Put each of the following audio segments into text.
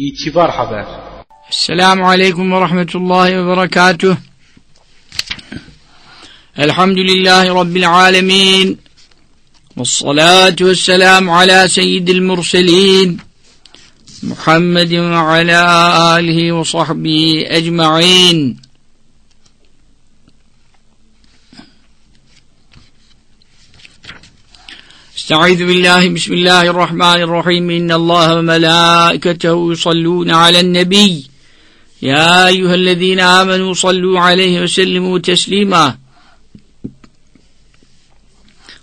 İtibar Haber Esselamu Aleyküm ve Rahmetullahi ve Berekatuh Elhamdülillahi Rabbil Alemin Vessalatu vesselamu ala seyyidil murselin Muhammedin ve ala alihi ve استعيذ بالله بسم الله الرحمن الرحيم. إن الله وملائكته يصلون على النبي. يا أيها الذين آمنوا صلوا عليه وسلموا تسليما.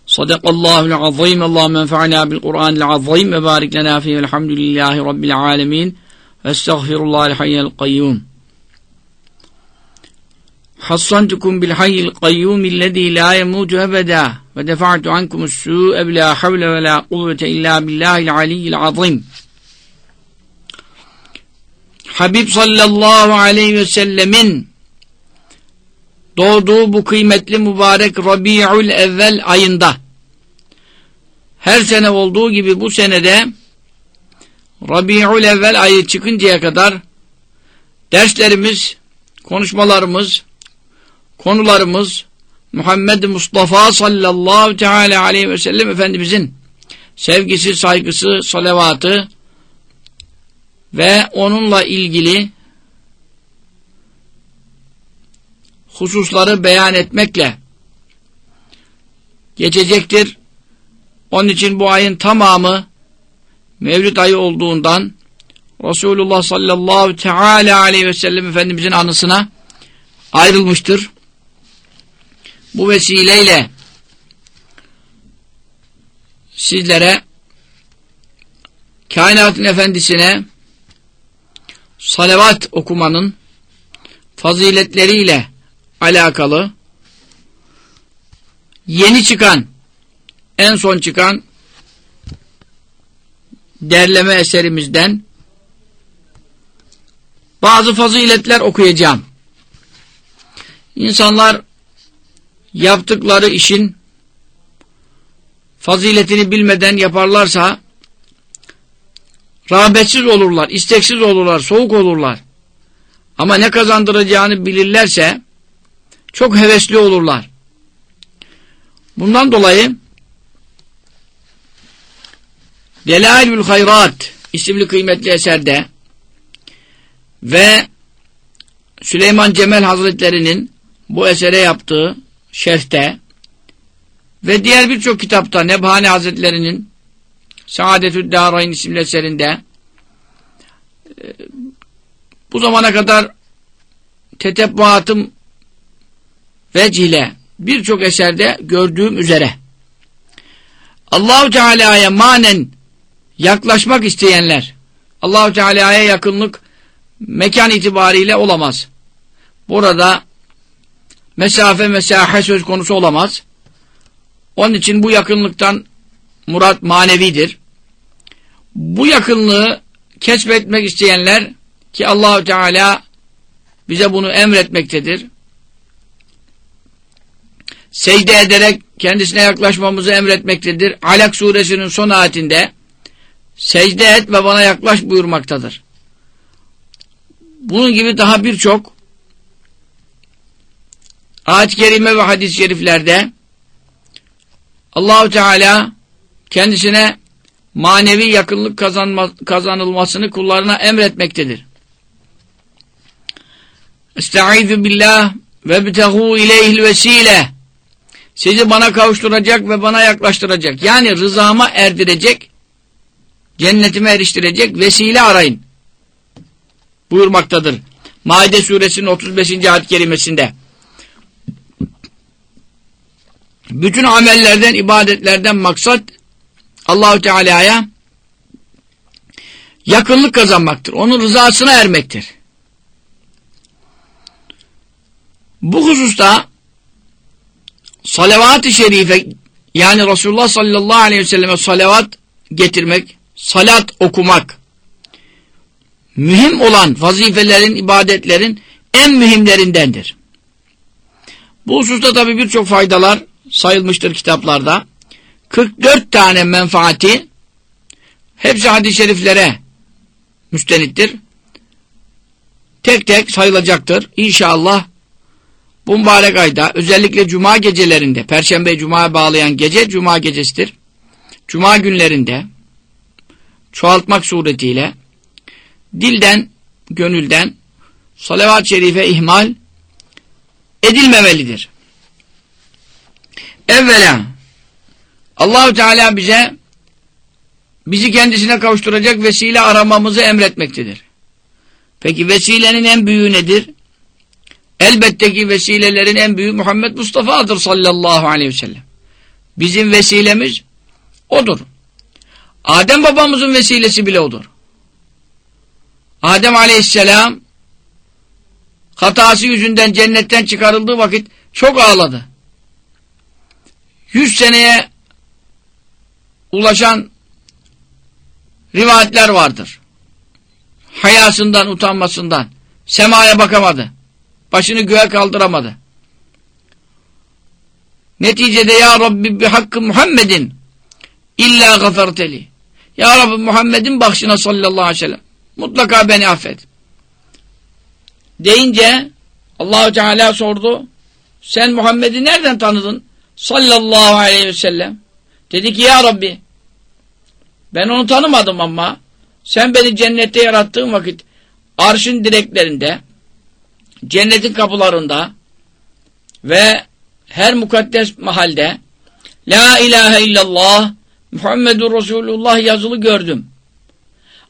صدق الله العظيم. اللهم انفعنا بالقرآن العظيم وبارك لنا فيه. والحمد لله رب العالمين. واستغفر الله الحي القيوم. hassantukum bil hayyil kayyum illezî la yemutu ebedâ ve defa'tu ankumus su'e bilâ havle ve lâ kuvvete illâ billâhil aliyyil azim. Habib sallallahu aleyhi ve sellemin doğduğu bu kıymetli mübarek Rabi'ül evvel ayında her sene olduğu gibi bu senede Rabi'ül evvel ayı çıkıncaya kadar derslerimiz, konuşmalarımız konularımız Muhammed Mustafa sallallahu teala aleyhi ve sellem Efendimizin sevgisi, saygısı, salavatı ve onunla ilgili hususları beyan etmekle geçecektir. Onun için bu ayın tamamı Mevlid ayı olduğundan Resulullah sallallahu teala aleyhi ve sellem Efendimizin anısına ayrılmıştır. Bu vesileyle sizlere kainatın efendisine salavat okumanın faziletleriyle alakalı yeni çıkan en son çıkan derleme eserimizden bazı faziletler okuyacağım. İnsanlar yaptıkları işin faziletini bilmeden yaparlarsa rağbetsiz olurlar, isteksiz olurlar, soğuk olurlar. Ama ne kazandıracağını bilirlerse çok hevesli olurlar. Bundan dolayı Delailül Hayrat isimli kıymetli eserde ve Süleyman Cemel Hazretleri'nin bu esere yaptığı şerhte ve diğer birçok kitapta Nebhani Hazretleri'nin Saadetü Darayn isimli eserinde e, bu zamana kadar tetebbuatım vecile birçok eserde gördüğüm üzere Allahu Teala'ya manen yaklaşmak isteyenler Allahu Teala'ya yakınlık mekan itibariyle olamaz. Burada mesafe mesahe söz konusu olamaz. Onun için bu yakınlıktan murat manevidir. Bu yakınlığı kesbetmek isteyenler ki Allahu Teala bize bunu emretmektedir. Secde ederek kendisine yaklaşmamızı emretmektedir. Alak suresinin son ayetinde secde et ve bana yaklaş buyurmaktadır. Bunun gibi daha birçok ayet-i kerime ve hadis-i şeriflerde Allahu Teala kendisine manevi yakınlık kazanma, kazanılmasını kullarına emretmektedir. Estaizu billah ve bitehu ileyhil vesile sizi bana kavuşturacak ve bana yaklaştıracak. Yani rızama erdirecek, cennetime eriştirecek vesile arayın. Buyurmaktadır. Maide suresinin 35. ayet kerimesinde. Bütün amellerden, ibadetlerden maksat Allahu Teala'ya yakınlık kazanmaktır. Onun rızasına ermektir. Bu hususta salavat-ı şerife yani Resulullah sallallahu aleyhi ve selleme salavat getirmek, salat okumak mühim olan vazifelerin, ibadetlerin en mühimlerindendir. Bu hususta tabi birçok faydalar sayılmıştır kitaplarda. 44 tane menfaati hepsi hadis-i şeriflere müstenittir. Tek tek sayılacaktır. İnşallah bu mübarek ayda özellikle cuma gecelerinde, perşembe cumaya bağlayan gece cuma gecesidir. Cuma günlerinde çoğaltmak suretiyle dilden, gönülden salavat-ı şerife ihmal edilmemelidir. Evvela Allahu Teala bize bizi kendisine kavuşturacak vesile aramamızı emretmektedir. Peki vesilenin en büyüğü nedir? Elbette ki vesilelerin en büyüğü Muhammed Mustafa'dır sallallahu aleyhi ve sellem. Bizim vesilemiz odur. Adem babamızın vesilesi bile odur. Adem aleyhisselam hatası yüzünden cennetten çıkarıldığı vakit çok ağladı. Yüz seneye ulaşan rivayetler vardır. Hayasından, utanmasından. Semaya bakamadı. Başını göğe kaldıramadı. Neticede ya Rabbi bi hakkı Muhammedin illa gaferteli. Ya Rabbi Muhammed'in bakşına sallallahu aleyhi ve sellem. Mutlaka beni affet. Deyince Allahu Teala sordu. Sen Muhammed'i nereden tanıdın? Sallallahu aleyhi ve sellem. Dedi ki ya Rabbi ben onu tanımadım ama sen beni cennette yarattığın vakit arşın direklerinde cennetin kapılarında ve her mukaddes mahalde La ilahe illallah Muhammedur Resulullah yazılı gördüm.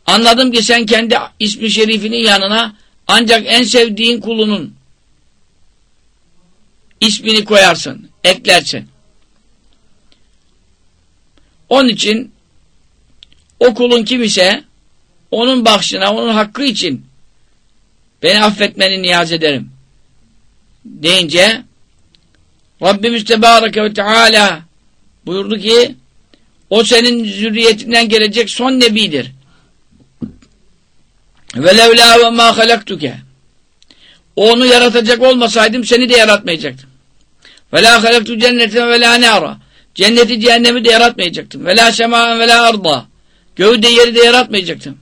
Anladım ki sen kendi ismi şerifinin yanına ancak en sevdiğin kulunun ismini koyarsın, eklersin. Onun için o kulun onun bakşına, onun hakkı için beni affetmeni niyaz ederim. Deyince Rabbimiz Tebareke ve Teala buyurdu ki o senin zürriyetinden gelecek son nebidir. Ve levlâ ve mâ halaktuke onu yaratacak olmasaydım seni de yaratmayacaktım. Ve lâ halaktu cennete ve lâ nâra cenneti cehennemi de yaratmayacaktım. Ve lâ semâen ve lâ arda göğü de yeri de yaratmayacaktım.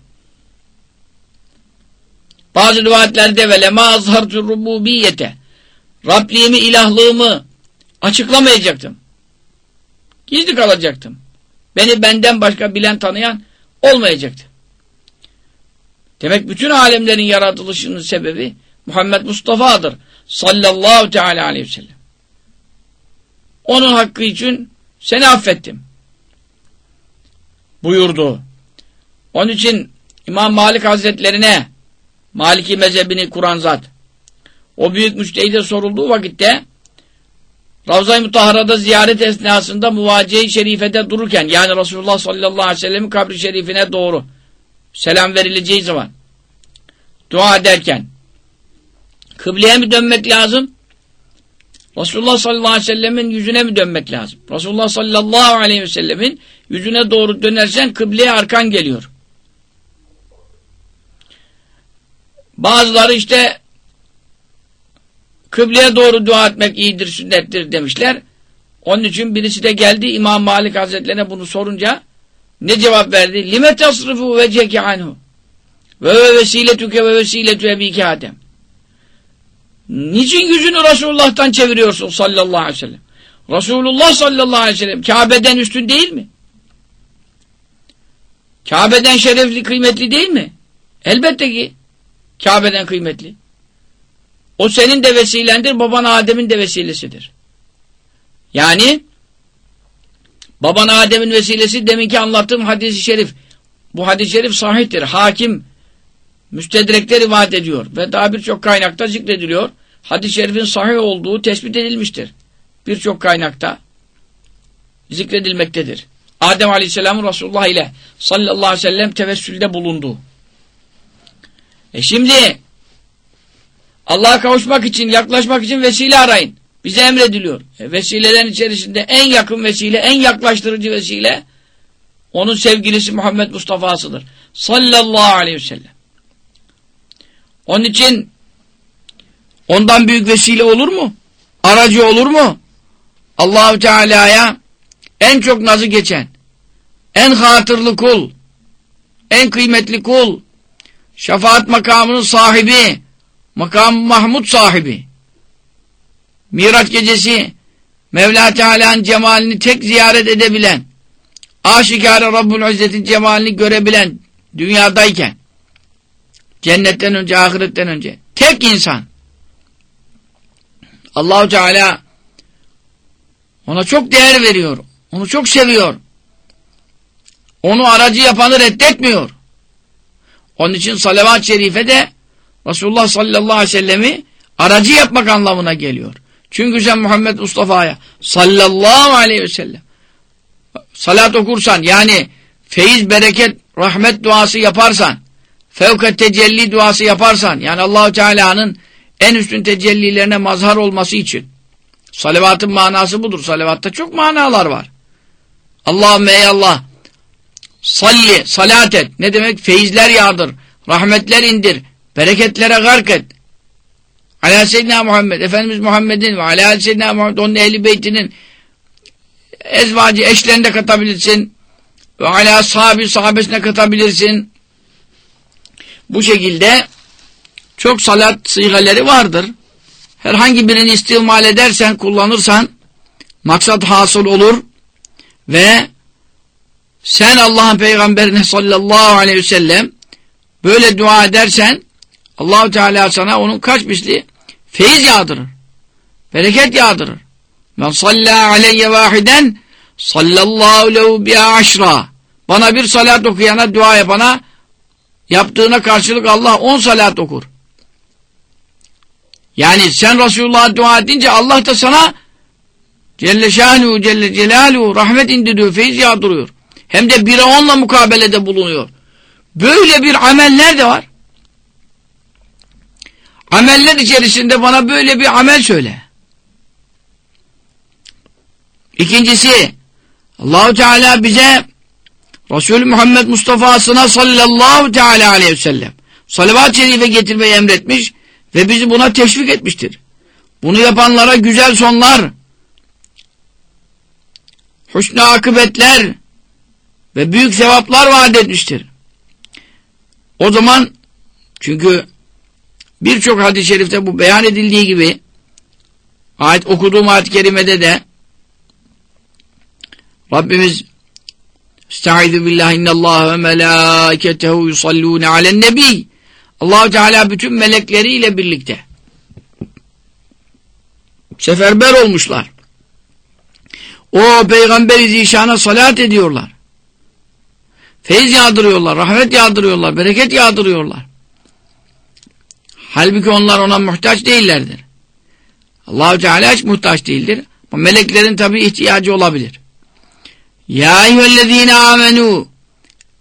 Bazı rivayetlerde ve lema azhartu rububiyete Rabliğimi, ilahlığımı açıklamayacaktım. Gizli kalacaktım. Beni benden başka bilen, tanıyan olmayacaktı. Demek bütün alemlerin yaratılışının sebebi Muhammed Mustafa'dır. Sallallahu teala aleyhi ve sellem. Onun hakkı için seni affettim. Buyurdu. Onun için İmam Malik Hazretlerine Maliki mezhebini kuran zat. O büyük müştehide sorulduğu vakitte Ravza-i Mutahara'da ziyaret esnasında muvaciye-i şerifede dururken yani Resulullah sallallahu aleyhi ve sellem'in kabri şerifine doğru selam verileceği zaman dua ederken kıbleye mi dönmek lazım? Resulullah sallallahu aleyhi ve sellemin yüzüne mi dönmek lazım? Resulullah sallallahu aleyhi ve sellemin yüzüne doğru dönersen kıbleye arkan geliyor. Bazıları işte kıbleye doğru dua etmek iyidir, sünnettir demişler. Onun için birisi de geldi İmam Malik Hazretlerine bunu sorunca ne cevap verdi? Lime tasrifu veceke anhu ve vesiletüke ve vesiletü ebike Adem. Niçin yüzünü Resulullah'tan çeviriyorsun sallallahu aleyhi ve sellem? Resulullah sallallahu aleyhi ve sellem Kabe'den üstün değil mi? Kabe'den şerefli, kıymetli değil mi? Elbette ki. Kabe'den kıymetli. O senin de vesilendir, baban Adem'in de vesilesidir. Yani baban Adem'in vesilesi deminki anlattığım hadis-i şerif. Bu hadis-i şerif sahiptir. Hakim müstedrekte rivayet ediyor ve daha birçok kaynakta zikrediliyor. Hadis-i şerifin sahih olduğu tespit edilmiştir. Birçok kaynakta zikredilmektedir. Adem Aleyhisselam'ın Resulullah ile sallallahu aleyhi ve sellem tevessülde bulunduğu. E şimdi Allah'a kavuşmak için, yaklaşmak için vesile arayın. Bize emrediliyor. E vesilelerin içerisinde en yakın vesile, en yaklaştırıcı vesile onun sevgilisi Muhammed Mustafa'sıdır. Sallallahu aleyhi ve sellem. Onun için ondan büyük vesile olur mu? Aracı olur mu? Allahu Teala'ya en çok nazı geçen, en hatırlı kul, en kıymetli kul, şefaat makamının sahibi, makam Mahmud sahibi, Miraç gecesi Mevla Teala'nın cemalini tek ziyaret edebilen, aşikare Rabbul İzzet'in cemalini görebilen dünyadayken, cennetten önce, ahiretten önce, tek insan, Allahu Teala ona çok değer veriyor, onu çok seviyor, onu aracı yapanı reddetmiyor. Onun için salavat-ı şerife de Resulullah sallallahu aleyhi ve sellemi aracı yapmak anlamına geliyor. Çünkü sen Muhammed Mustafa'ya sallallahu aleyhi ve sellem salat okursan yani feyiz, bereket, rahmet duası yaparsan fevkat tecelli duası yaparsan yani Allahu Teala'nın en üstün tecellilerine mazhar olması için salavatın manası budur. Salavatta çok manalar var. Allahümme ey Allah salli, salat et. Ne demek? Feyizler yağdır. Rahmetler indir. Bereketlere gark et. Ala Seyyidina Muhammed, Efendimiz Muhammed'in ve ala Seyyidina Muhammed, onun ehli beytinin ezvacı eşlerini de katabilirsin. Ve ala sahabi sahabesine katabilirsin. Bu şekilde çok salat sigaleri vardır. Herhangi birini istimal edersen, kullanırsan maksat hasıl olur ve sen Allah'ın peygamberine sallallahu aleyhi ve sellem böyle dua edersen Allahu Teala sana onun kaç misli feyiz yağdırır. Bereket yağdırır. Men salla aleyye vahiden sallallahu lehu biha aşra. Bana bir salat okuyana, dua yapana yaptığına karşılık Allah on salat okur. Yani sen Resulullah'a dua edince Allah da sana Celle Şanuhu Celle Celaluhu rahmet indiriyor, feyiz yağdırıyor. Hem de bire onla mukabelede bulunuyor. Böyle bir ameller de var. Ameller içerisinde bana böyle bir amel söyle. İkincisi Allahu Teala bize Resulü Muhammed Mustafa'sına sallallahu teala aleyhi ve sellem salavat-ı şerife getirmeyi emretmiş ve bizi buna teşvik etmiştir. Bunu yapanlara güzel sonlar, husnü akıbetler ve büyük sevaplar vaat etmiştir. O zaman çünkü birçok hadis-i şerifte bu beyan edildiği gibi ayet okuduğum ayet-i kerimede de Rabbimiz Estaizu billahi innallâhe ve melâketehu yusallûne alen nebi allah Teala bütün melekleriyle birlikte seferber olmuşlar. O Peygamber-i Zişan'a salat ediyorlar. Feyiz yağdırıyorlar, rahmet yağdırıyorlar, bereket yağdırıyorlar. Halbuki onlar ona muhtaç değillerdir. Allahu Teala hiç muhtaç değildir. Ama meleklerin tabi ihtiyacı olabilir. Ya eyyühellezine amenu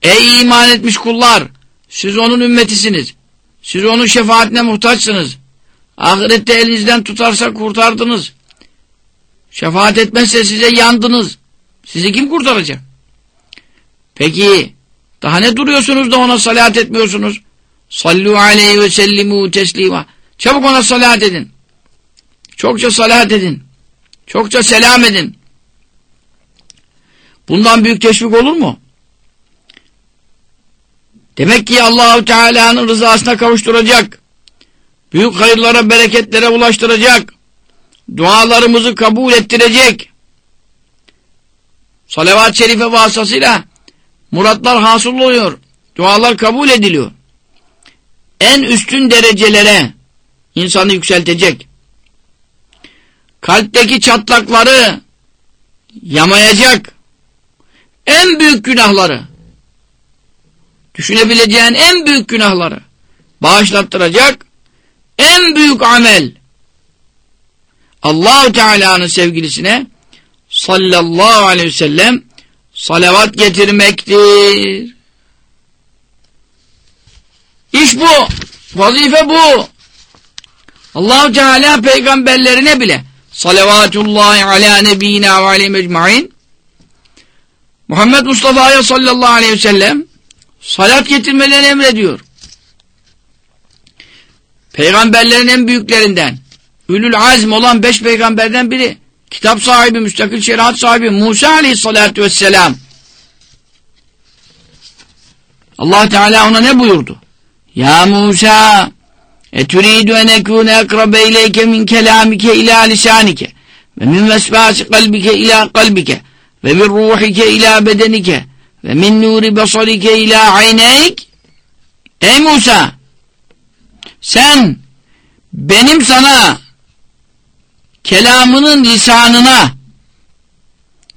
Ey iman etmiş kullar! Siz onun ümmetisiniz. Siz onun şefaatine muhtaçsınız. Ahirette elinizden tutarsa kurtardınız. Şefaat etmezse size yandınız. Sizi kim kurtaracak? Peki daha ne duruyorsunuz da ona salat etmiyorsunuz? Sallu aleyhi ve sellimu teslima. Çabuk ona salat edin. Çokça salat edin. Çokça selam edin. Bundan büyük teşvik olur mu? Demek ki Allahu Teala'nın rızasına kavuşturacak. Büyük hayırlara, bereketlere ulaştıracak. Dualarımızı kabul ettirecek. Salavat-ı şerife vasıtasıyla muratlar hasıl oluyor. Dualar kabul ediliyor. En üstün derecelere insanı yükseltecek. Kalpteki çatlakları yamayacak. En büyük günahları düşünebileceğin en büyük günahları bağışlattıracak en büyük amel Allahu Teala'nın sevgilisine sallallahu aleyhi ve sellem salavat getirmektir. İş bu. Vazife bu. Allahu Teala peygamberlerine bile salavatullahi ala nebiyina ve aleyhi mecmain Muhammed Mustafa'ya sallallahu aleyhi ve sellem salat getirmelerini emrediyor. Peygamberlerin en büyüklerinden Ülül azm olan beş peygamberden biri kitap sahibi, müstakil şeriat sahibi Musa aleyhissalatü vesselam Allah Teala ona ne buyurdu? Ya Musa eturidu en ekune ekrabe ileyke min kelamike ila lisanike ve min vesbasi kalbike ila kalbike ve min ruhike ila bedenike ve min nuri basarike ila ayneyk Ey Musa sen benim sana kelamının lisanına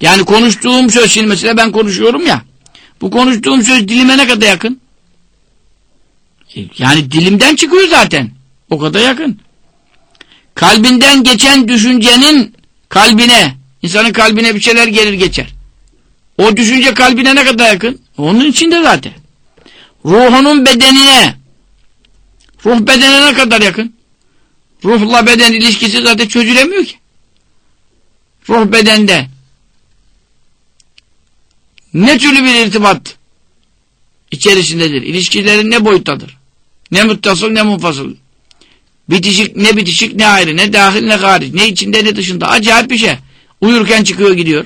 yani konuştuğum söz şimdi mesela ben konuşuyorum ya bu konuştuğum söz dilime ne kadar yakın? Yani dilimden çıkıyor zaten. O kadar yakın. Kalbinden geçen düşüncenin kalbine, insanın kalbine bir şeyler gelir geçer. O düşünce kalbine ne kadar yakın? Onun içinde zaten. Ruhunun bedenine, ruh bedenine ne kadar yakın? Ruhla beden ilişkisi zaten çözülemiyor ki. Ruh bedende. Ne türlü bir irtibat içerisindedir? İlişkilerin ne boyuttadır? Ne muttasıl ne munfasıl. Bitişik ne bitişik ne ayrı ne dahil ne hariç ne içinde ne dışında acayip bir şey. Uyurken çıkıyor gidiyor.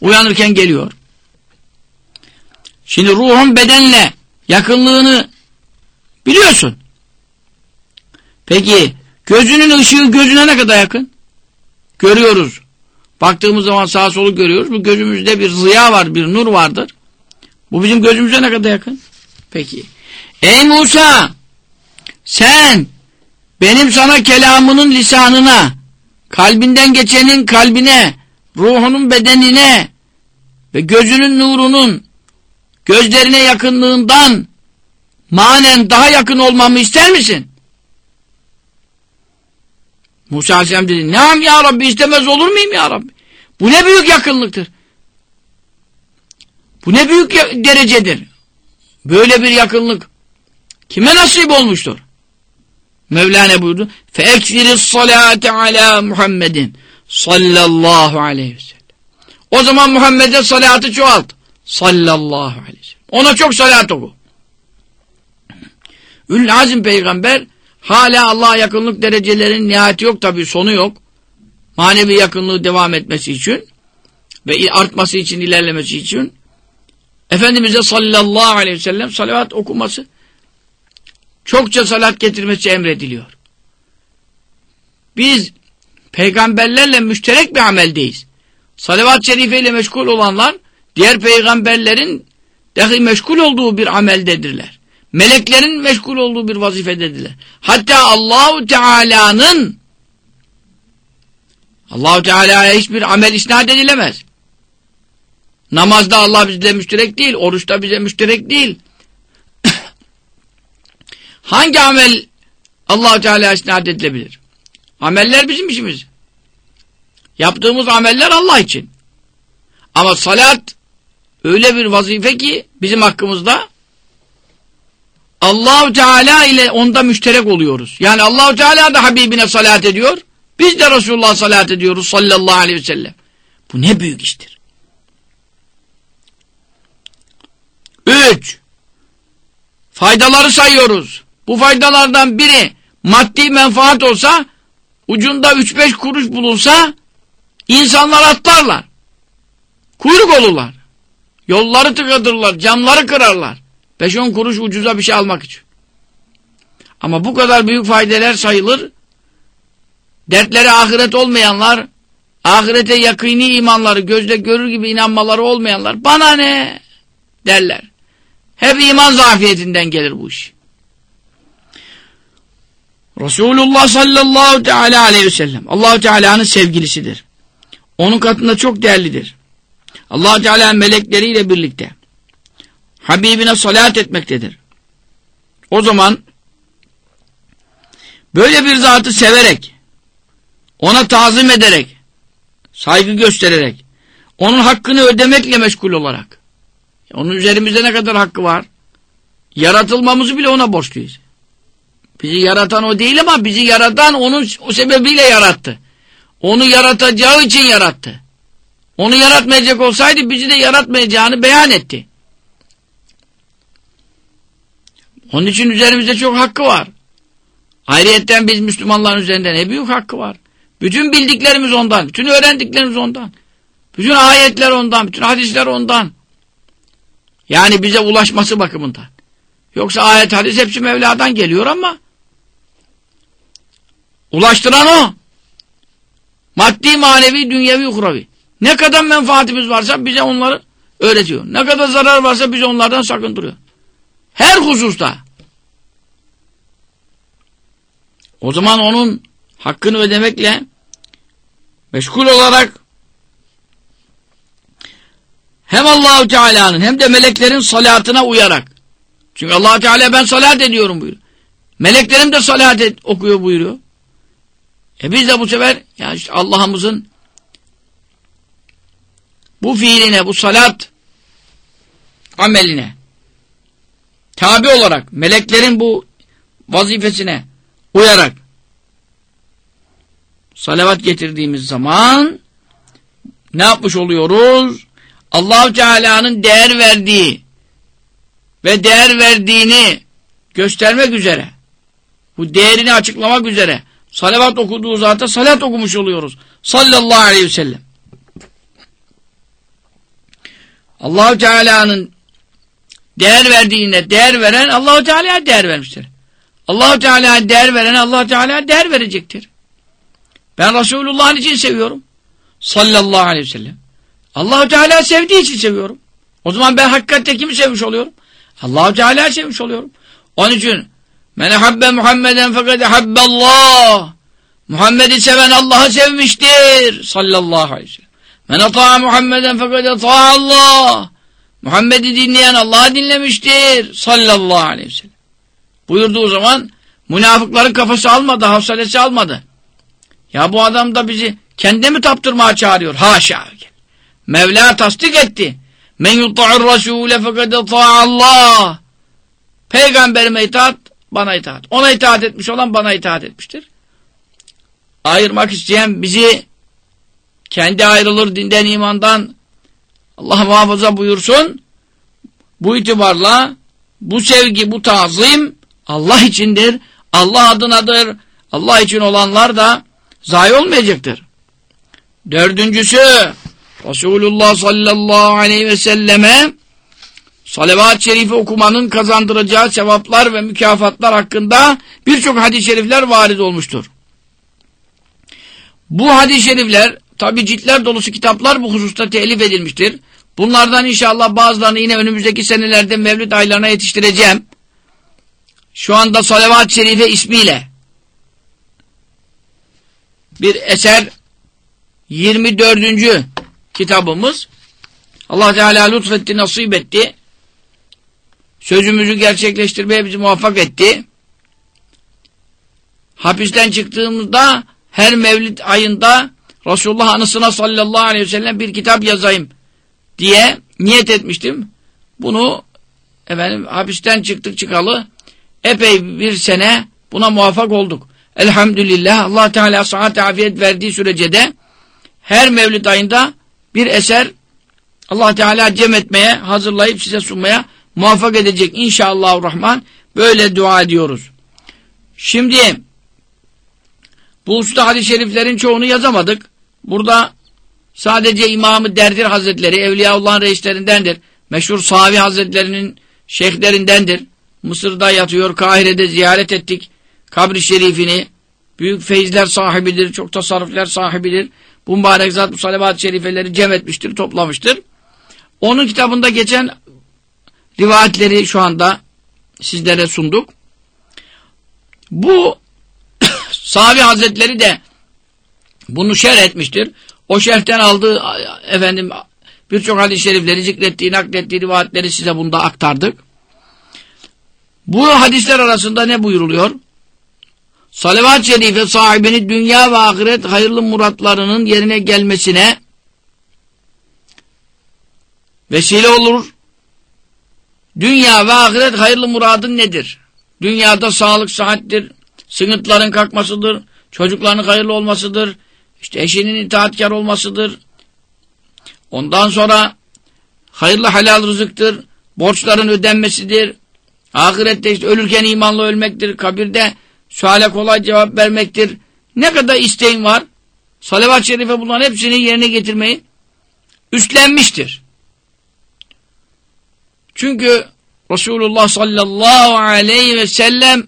Uyanırken geliyor. Şimdi ruhun bedenle yakınlığını biliyorsun. Peki gözünün ışığı gözüne ne kadar yakın? Görüyoruz. Baktığımız zaman sağa solu görüyoruz. Bu gözümüzde bir ziya var, bir nur vardır. Bu bizim gözümüze ne kadar yakın? Peki. Ey Musa sen benim sana kelamının lisanına, kalbinden geçenin kalbine, ruhunun bedenine ve gözünün nurunun gözlerine yakınlığından manen daha yakın olmamı ister misin? Musa Aleyhisselam dedi, Neam ya Rabbi istemez olur muyum ya Rabbi? Bu ne büyük yakınlıktır. Bu ne büyük derecedir. Böyle bir yakınlık kime nasip olmuştur? Mevlana buyurdu. Feeksiriz salate ala Muhammedin sallallahu aleyhi ve sellem. O zaman Muhammed'e salatı çoğalt. Sallallahu aleyhi ve sellem. Ona çok salat oku. Ül Azim peygamber hala Allah'a yakınlık derecelerinin nihayeti yok tabi sonu yok. Manevi yakınlığı devam etmesi için ve artması için ilerlemesi için Efendimiz'e sallallahu aleyhi ve sellem salavat okuması çokça salat getirmesi emrediliyor. Biz peygamberlerle müşterek bir ameldeyiz. Salavat-ı şerifeyle meşgul olanlar diğer peygamberlerin dahi meşgul olduğu bir ameldedirler. Meleklerin meşgul olduğu bir vazifededirler. Hatta Allahu Teala'nın Allahu Teala'ya hiçbir amel isnat edilemez. Namazda Allah bizde müşterek değil, oruçta bize müşterek değil. Hangi amel allah Teala'ya isnat edilebilir? Ameller bizim işimiz. Yaptığımız ameller Allah için. Ama salat öyle bir vazife ki bizim hakkımızda Allahu Teala ile onda müşterek oluyoruz. Yani Allahu Teala da Habibine salat ediyor. Biz de Resulullah salat ediyoruz sallallahu aleyhi ve sellem. Bu ne büyük iştir. Üç. Faydaları sayıyoruz. Bu faydalardan biri maddi menfaat olsa ucunda üç beş kuruş bulunsa insanlar atlarlar. Kuyruk olurlar. Yolları tıkadırlar, camları kırarlar. Beş on kuruş ucuza bir şey almak için. Ama bu kadar büyük faydeler sayılır. Dertleri ahiret olmayanlar, ahirete yakini imanları, gözle görür gibi inanmaları olmayanlar, bana ne derler. Hep iman zafiyetinden gelir bu iş. Resulullah sallallahu teala aleyhi ve sellem allah Teala'nın sevgilisidir. Onun katında çok değerlidir. allah Teala melekleriyle birlikte Habibine salat etmektedir. O zaman böyle bir zatı severek ona tazim ederek saygı göstererek onun hakkını ödemekle meşgul olarak onun üzerimizde ne kadar hakkı var? Yaratılmamızı bile ona borçluyuz. Bizi yaratan o değil ama bizi yaratan onun o sebebiyle yarattı. Onu yaratacağı için yarattı. Onu yaratmayacak olsaydı bizi de yaratmayacağını beyan etti. Onun için üzerimizde çok hakkı var. Ayrıyetten biz Müslümanların üzerinde ne büyük hakkı var. Bütün bildiklerimiz ondan, bütün öğrendiklerimiz ondan. Bütün ayetler ondan, bütün hadisler ondan. Yani bize ulaşması bakımından. Yoksa ayet hadis hepsi Mevla'dan geliyor ama ulaştıran o. Maddi, manevi, dünyevi, uhravi. Ne kadar menfaatimiz varsa bize onları öğretiyor. Ne kadar zarar varsa bize onlardan sakındırıyor. Her hususta. O zaman onun hakkını ödemekle meşgul olarak hem Allahu Teala'nın hem de meleklerin salatına uyarak çünkü allah Teala ben salat ediyorum buyuruyor. Meleklerim de salat et, okuyor buyuruyor. E biz de bu sefer ya işte Allah'ımızın bu fiiline, bu salat ameline tabi olarak meleklerin bu vazifesine uyarak salavat getirdiğimiz zaman ne yapmış oluyoruz? allah Teala'nın değer verdiği ve değer verdiğini göstermek üzere bu değerini açıklamak üzere salavat okuduğu zata salat okumuş oluyoruz. Sallallahu aleyhi ve sellem. Allahu Teala'nın değer verdiğine değer veren Allahu Teala'ya değer vermiştir. Allahu Teala'ya değer veren Allahu Teala'ya değer verecektir. Ben Resulullah'ın için seviyorum. Sallallahu aleyhi ve sellem. Allahu Teala sevdiği için seviyorum. O zaman ben hakikatte kimi sevmiş oluyorum? Allahu Teala sevmiş oluyorum. Onun için men habbe Muhammeden fakat Allah. Muhammed'i seven Allah'ı sevmiştir. Sallallahu aleyhi ve sellem. Men ata'a Muhammeden fakat Allah. Muhammed'i dinleyen Allah'ı dinlemiştir. Sallallahu aleyhi ve sellem. Buyurduğu zaman münafıkların kafası almadı, hafsalesi almadı. Ya bu adam da bizi kendi mi taptırmaya çağırıyor? Haşa. Mevla tasdik etti. Men yuta'ur rasûle fekad Allah. Peygamberime itaat, bana itaat. Ona itaat etmiş olan bana itaat etmiştir. Ayırmak isteyen bizi kendi ayrılır dinden imandan Allah muhafaza buyursun. Bu itibarla bu sevgi, bu tazim Allah içindir. Allah adınadır. Allah için olanlar da zayi olmayacaktır. Dördüncüsü Resulullah sallallahu aleyhi ve selleme salavat-ı şerifi okumanın kazandıracağı sevaplar ve mükafatlar hakkında birçok hadis-i şerifler varid olmuştur. Bu hadis-i şerifler tabi ciltler dolusu kitaplar bu hususta telif edilmiştir. Bunlardan inşallah bazılarını yine önümüzdeki senelerde mevlid aylarına yetiştireceğim. Şu anda salavat-ı şerife ismiyle bir eser 24 kitabımız. Allah Teala lütfetti, nasip etti. Sözümüzü gerçekleştirmeye bizi muvaffak etti. Hapisten çıktığımızda her mevlid ayında Resulullah anısına sallallahu aleyhi ve sellem bir kitap yazayım diye niyet etmiştim. Bunu efendim hapisten çıktık çıkalı epey bir sene buna muvaffak olduk. Elhamdülillah Allah Teala sıhhat afiyet verdiği sürece de her mevlid ayında bir eser Allah Teala cem etmeye, hazırlayıp size sunmaya muvaffak edecek inşallah rahman. Böyle dua ediyoruz. Şimdi bu usta hadis-i şeriflerin çoğunu yazamadık. Burada sadece İmam-ı Derdir Hazretleri, Evliyaullah'ın reislerindendir. Meşhur Savi Hazretlerinin şeyhlerindendir. Mısır'da yatıyor, Kahire'de ziyaret ettik. Kabri şerifini, büyük feyizler sahibidir, çok tasarruflar sahibidir. Bu mübarek zat bu salavat-ı şerifeleri cem etmiştir, toplamıştır. Onun kitabında geçen rivayetleri şu anda sizlere sunduk. Bu Savi Hazretleri de bunu şerh etmiştir. O şerhten aldığı efendim birçok hadis-i şerifleri zikrettiği, naklettiği rivayetleri size bunda aktardık. Bu hadisler arasında ne buyuruluyor? Salavat-ı şerife sahibini dünya ve ahiret hayırlı muratlarının yerine gelmesine vesile olur. Dünya ve ahiret hayırlı muradın nedir? Dünyada sağlık, sıhhattir, sınıtların kalkmasıdır, çocukların hayırlı olmasıdır, işte eşinin itaatkar olmasıdır. Ondan sonra hayırlı halal rızıktır, borçların ödenmesidir. Ahirette işte ölürken imanla ölmektir, kabirde suale kolay cevap vermektir. Ne kadar isteğin var? Salavat-ı şerife bunların hepsini yerine getirmeyi üstlenmiştir. Çünkü Resulullah sallallahu aleyhi ve sellem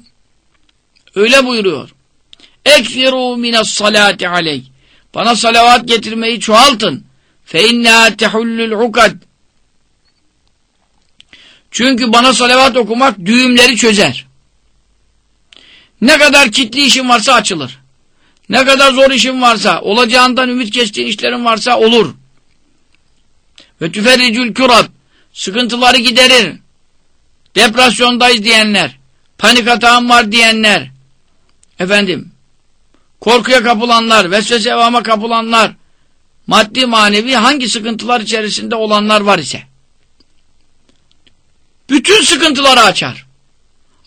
öyle buyuruyor. Ekfiru minas salati aleyh. Bana salavat getirmeyi çoğaltın. Fe inna tehullul ukad. Çünkü bana salavat okumak düğümleri çözer. Ne kadar kitli işin varsa açılır. Ne kadar zor işin varsa, olacağından ümit kestiğin işlerin varsa olur. Ve tüferricül kürab. Sıkıntıları giderir. Depresyondayız diyenler. Panik atağım var diyenler. Efendim. Korkuya kapılanlar, vesvese evama kapılanlar. Maddi manevi hangi sıkıntılar içerisinde olanlar var ise. Bütün sıkıntıları açar.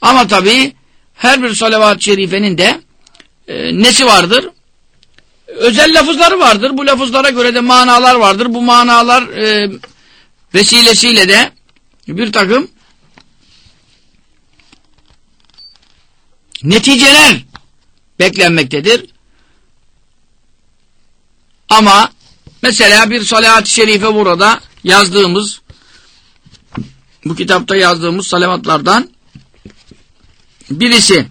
Ama tabii her bir salavat-ı şerifenin de e, nesi vardır? Özel lafızları vardır. Bu lafızlara göre de manalar vardır. Bu manalar e, vesilesiyle de bir takım neticeler beklenmektedir. Ama mesela bir salavat-ı şerife burada yazdığımız bu kitapta yazdığımız salavatlardan birisi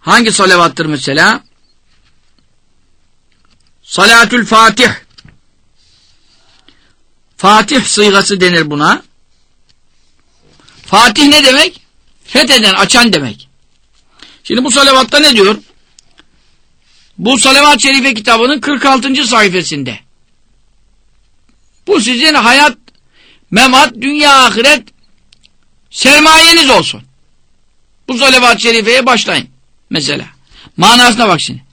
hangi salavattır mesela? Salatül Fatih Fatih sıyğası denir buna. Fatih ne demek? Fetheden, açan demek. Şimdi bu salavatta ne diyor? Bu salavat-ı şerife kitabının 46. sayfasında. Bu sizin hayat, memat, dünya, ahiret sermayeniz olsun. Bu salavat-ı şerifeye başlayın. Mesela. Manasına bak şimdi.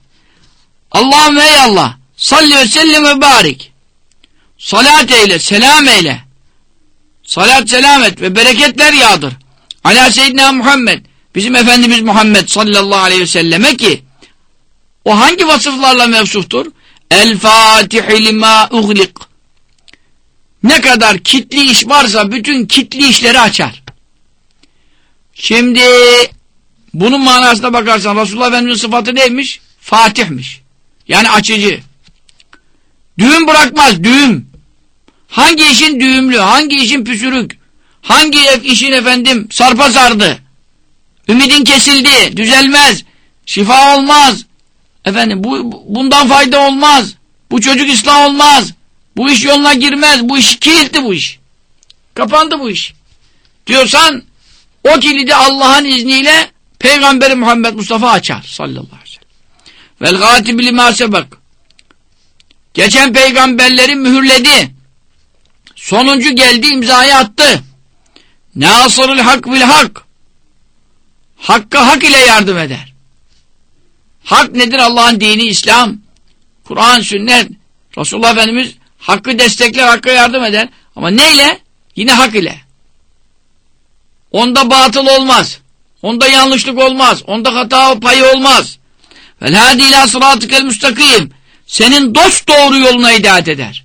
Allahümme ey Allah salli ve sellim ve barik. Salat eyle, selam eyle. Salat, selamet ve bereketler yağdır. Ala seyyidina Muhammed. Bizim Efendimiz Muhammed sallallahu aleyhi ve selleme ki o hangi vasıflarla mevsuftur? El Fatihi lima ughliq. Ne kadar kitli iş varsa bütün kitli işleri açar. Şimdi bunun manasına bakarsan Resulullah Efendimiz'in sıfatı neymiş? Fatih'miş. Yani açıcı. Düğüm bırakmaz, düğüm. Hangi işin düğümlü, hangi işin püsürük, hangi işin efendim sarpa sardı, ümidin kesildi, düzelmez, şifa olmaz, efendim bu, bundan fayda olmaz, bu çocuk ıslah olmaz, bu iş yoluna girmez, bu iş kilitli bu iş. Kapandı bu iş. Diyorsan o kilidi Allah'ın izniyle Peygamberi Muhammed Mustafa açar sallallahu aleyhi ve sellem. Vel gâtib limâ sebek. Geçen peygamberleri mühürledi. Sonuncu geldi imzayı attı. Nasırul hak bil hak. Hakka hak ile yardım eder. Hak nedir? Allah'ın dini, İslam, Kur'an, sünnet. Resulullah Efendimiz hakkı destekler, hakka yardım eder. Ama neyle? Yine hak ile. Onda batıl olmaz. Onda yanlışlık olmaz. Onda hata payı olmaz. Vel hadi ila sıratıkel müstakim. Senin dost doğru yoluna hidayet eder.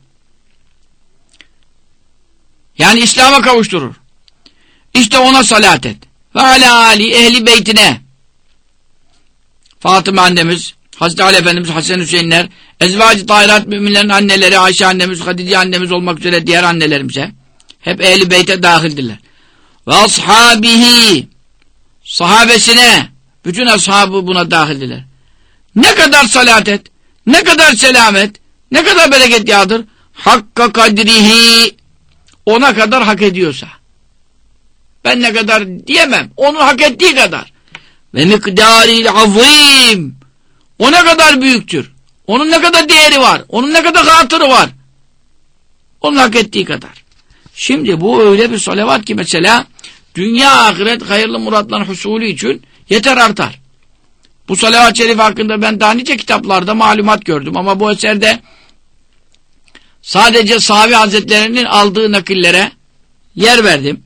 Yani İslam'a kavuşturur. İşte ona salat et. Ve ala ali ehli beytine. Fatıma annemiz, Hazreti Ali Efendimiz, Hasan Hüseyinler, ezvacı tahirat müminlerin anneleri, Ayşe annemiz, Hadice annemiz olmak üzere diğer annelerimize hep ehli beyte dahildirler. Ve ashabihi sahabesine bütün ashabı buna dahildiler. Ne kadar salat et, ne kadar selamet, ne kadar bereket yağdır. Hakka kadrihi ona kadar hak ediyorsa. Ben ne kadar diyemem. Onun hak ettiği kadar. Ve miktaril azim. O ne kadar büyüktür. Onun ne kadar değeri var. Onun ne kadar hatırı var. Onun hak ettiği kadar. Şimdi bu öyle bir salavat ki mesela dünya ahiret hayırlı muratların husulü için yeter artar. Bu salavat-ı şerif hakkında ben daha nice kitaplarda malumat gördüm ama bu eserde sadece Sahabi Hazretlerinin aldığı nakillere yer verdim.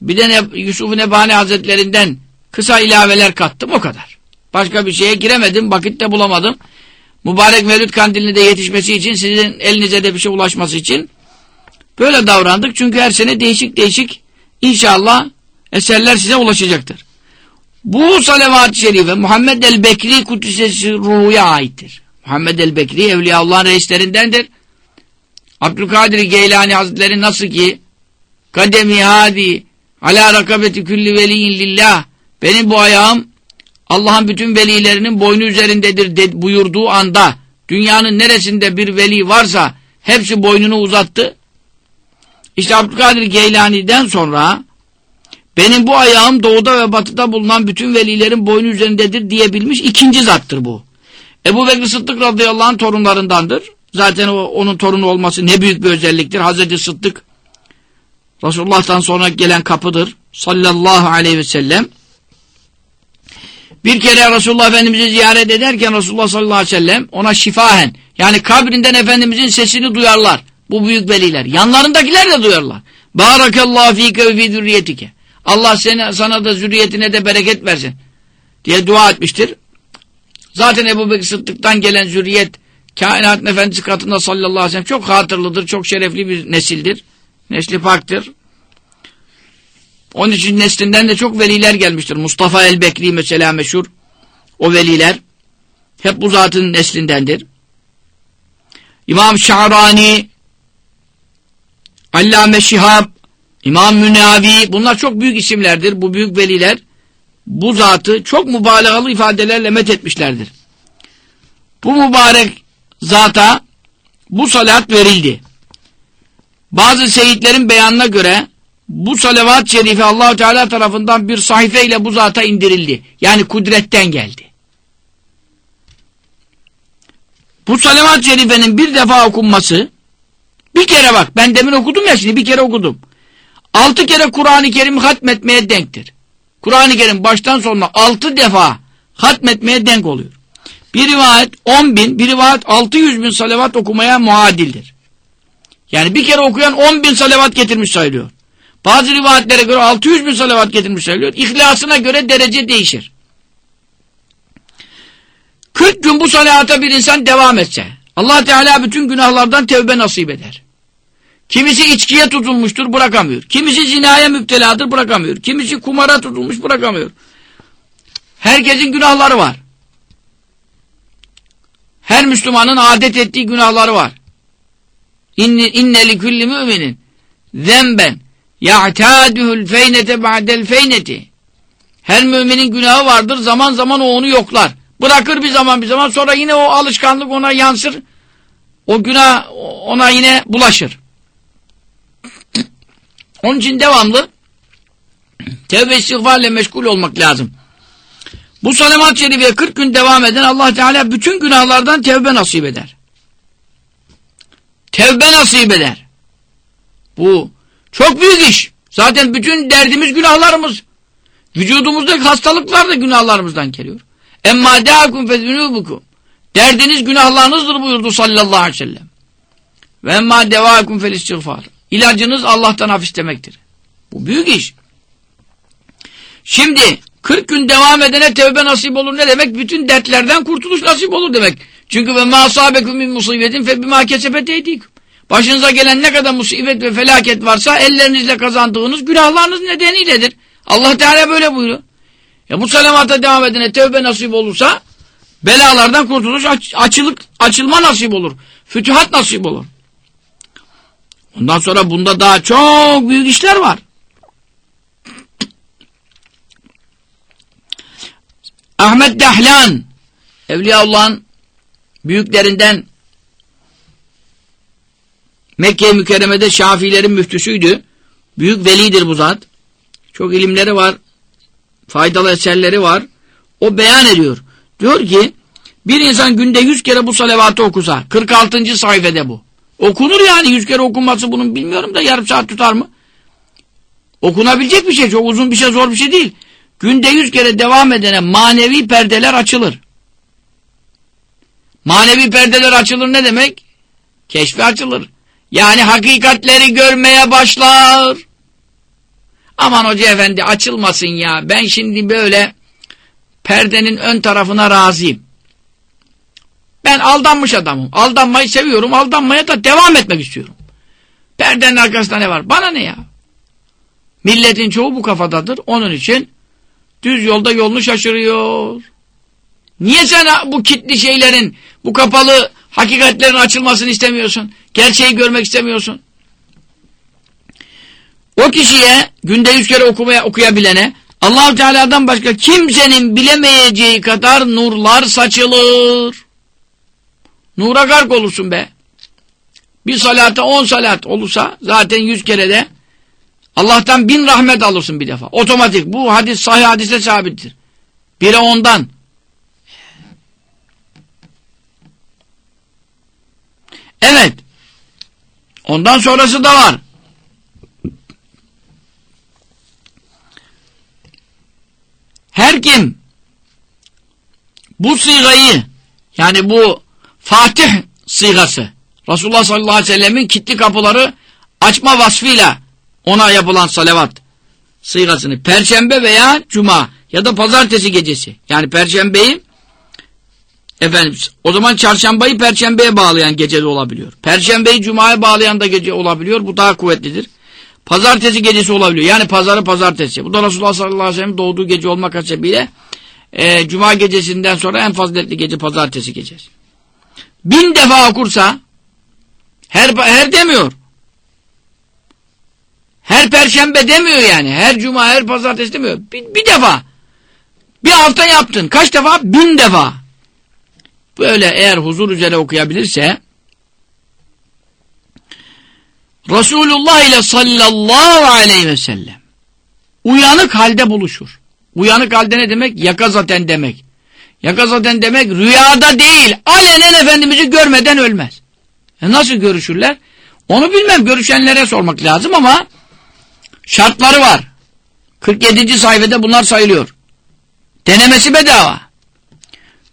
Bir de Yusuf Nebani Hazretlerinden kısa ilaveler kattım o kadar. Başka bir şeye giremedim, vakit de bulamadım. Mübarek Mevlüt Kandili'ne de yetişmesi için, sizin elinize de bir şey ulaşması için böyle davrandık. Çünkü her sene değişik değişik inşallah eserler size ulaşacaktır. Bu salavat-ı şerife Muhammed el-Bekri Kudüs'esi ruhuya aittir. Muhammed el-Bekri Evliyaullah'ın reislerindendir. Abdülkadir Geylani Hazretleri nasıl ki kademi hadi ala rakabeti külli veliyin lillah benim bu ayağım Allah'ın bütün velilerinin boynu üzerindedir de, buyurduğu anda dünyanın neresinde bir veli varsa hepsi boynunu uzattı. İşte Abdülkadir Geylani'den sonra benim bu ayağım doğuda ve batıda bulunan bütün velilerin boynu üzerindedir diyebilmiş ikinci zattır bu. Ebu Bekir Sıddık radıyallahu anh torunlarındandır. Zaten o, onun torunu olması ne büyük bir özelliktir. Hazreti Sıddık Resulullah'tan sonra gelen kapıdır. Sallallahu aleyhi ve sellem. Bir kere Resulullah Efendimiz'i ziyaret ederken Resulullah sallallahu aleyhi ve sellem ona şifahen yani kabrinden Efendimiz'in sesini duyarlar. Bu büyük veliler. Yanlarındakiler de duyarlar. Barakallahu fike ve fi zürriyetike. Allah seni, sana da zürriyetine de bereket versin. Diye dua etmiştir. Zaten Ebu Bekir Sıddık'tan gelen zürriyet kainat efendisi katında sallallahu aleyhi ve sellem çok hatırlıdır, çok şerefli bir nesildir. Nesli paktır. Onun için neslinden de çok veliler gelmiştir. Mustafa el-Bekri mesela meşhur. O veliler hep bu zatın neslindendir. İmam Şa'rani Allame Şihab İmam Münavi bunlar çok büyük isimlerdir. Bu büyük veliler bu zatı çok mübalağalı ifadelerle met etmişlerdir. Bu mübarek zata bu salat verildi. Bazı seyitlerin beyanına göre bu salavat-ı şerifi Allahu Teala tarafından bir sahife ile bu zata indirildi. Yani kudretten geldi. Bu salavat-ı şerifenin bir defa okunması bir kere bak ben demin okudum ya şimdi bir kere okudum. Altı kere Kur'an-ı Kerim'i hatmetmeye denktir. Kur'an-ı Kerim baştan sonuna altı defa hatmetmeye denk oluyor. Bir rivayet on bin, bir rivayet altı yüz bin salavat okumaya muadildir. Yani bir kere okuyan on bin salavat getirmiş sayılıyor. Bazı rivayetlere göre 600 bin salavat getirmiş sayılıyor. İhlasına göre derece değişir. 40 gün bu salavata bir insan devam etse allah Teala bütün günahlardan tevbe nasip eder. Kimisi içkiye tutulmuştur bırakamıyor. Kimisi zinaya müpteladır bırakamıyor. Kimisi kumara tutulmuş bırakamıyor. Herkesin günahları var. Her Müslümanın adet ettiği günahları var. İnne, inne li kulli müminin zemben ya'taduhul feynete ba'del feyneti her müminin günahı vardır. Zaman zaman o onu yoklar. Bırakır bir zaman bir zaman sonra yine o alışkanlık ona yansır. O günah ona yine bulaşır. Onun için devamlı tevbe istiğfarla meşgul olmak lazım. Bu salamat-ı şerifiye 40 gün devam eden allah Teala bütün günahlardan tevbe nasip eder. Tevbe nasip eder. Bu çok büyük iş. Zaten bütün derdimiz günahlarımız. Vücudumuzdaki hastalıklar da günahlarımızdan geliyor. Emma deakum fezünubukum. Derdiniz günahlarınızdır buyurdu sallallahu aleyhi ve sellem. Ve emma devakum fel istiğfar. İlacınız Allah'tan hafif demektir. Bu büyük iş. Şimdi 40 gün devam edene tevbe nasip olur ne demek? Bütün dertlerden kurtuluş nasip olur demek. Çünkü ve ma asabekum min musibetin fe bima. Başınıza gelen ne kadar musibet ve felaket varsa ellerinizle kazandığınız günahlarınız nedeniyledir. Allah Teala böyle buyuruyor. Ya bu salamata devam edene tevbe nasip olursa belalardan kurtuluş aç, açılık, açılma nasip olur. Fütühat nasip olur. Ondan sonra bunda daha çok büyük işler var. Ahmet Dahlan Evliyaullah'ın büyüklerinden Mekke-i Mükerreme'de Şafiilerin müftüsüydü. Büyük velidir bu zat. Çok ilimleri var. Faydalı eserleri var. O beyan ediyor. Diyor ki bir insan günde yüz kere bu salavatı okusa 46. sayfede bu. Okunur yani yüz kere okunması bunun bilmiyorum da yarım saat tutar mı? Okunabilecek bir şey. Çok uzun bir şey zor bir şey değil. Günde yüz kere devam edene manevi perdeler açılır. Manevi perdeler açılır ne demek? Keşfi açılır. Yani hakikatleri görmeye başlar. Aman hoca efendi açılmasın ya. Ben şimdi böyle perdenin ön tarafına razıyım. Ben aldanmış adamım. Aldanmayı seviyorum. Aldanmaya da devam etmek istiyorum. Perdenin arkasında ne var? Bana ne ya? Milletin çoğu bu kafadadır. Onun için düz yolda yolunu şaşırıyor. Niye sen bu kitli şeylerin, bu kapalı hakikatlerin açılmasını istemiyorsun? Gerçeği görmek istemiyorsun. O kişiye günde yüz kere okumaya okuyabilene allah Teala'dan başka kimsenin bilemeyeceği kadar nurlar saçılır. Nura gark olursun be. Bir salata on salat olursa zaten yüz kere de Allah'tan bin rahmet alırsın bir defa. Otomatik. Bu hadis sahih hadise sabittir. Bire ondan. Evet. Ondan sonrası da var. Her kim bu sigayı yani bu Fatih sigası Resulullah sallallahu aleyhi ve sellemin kitli kapıları açma vasfıyla ona yapılan salavat sigasını perşembe veya cuma ya da pazartesi gecesi yani perşembeyi efendim o zaman çarşambayı perşembeye bağlayan gece de olabiliyor. Perşembeyi cumaya bağlayan da gece olabiliyor. Bu daha kuvvetlidir. Pazartesi gecesi olabiliyor. Yani pazarı pazartesi. Bu da Resulullah sallallahu aleyhi ve sellem doğduğu gece olmak hasebiyle e, cuma gecesinden sonra en faziletli gece pazartesi gecesi. Bin defa okursa her, her demiyor. Her perşembe demiyor yani. Her cuma, her pazartesi demiyor. Bir, bir defa. Bir hafta yaptın. Kaç defa? Bin defa. Böyle eğer huzur üzere okuyabilirse Resulullah ile sallallahu aleyhi ve sellem uyanık halde buluşur. Uyanık halde ne demek? Yakazaten demek. Yakazaten demek rüyada değil. Alenen Efendimiz'i görmeden ölmez. E nasıl görüşürler? Onu bilmem. Görüşenlere sormak lazım ama şartları var. 47. sayfada bunlar sayılıyor. Denemesi bedava.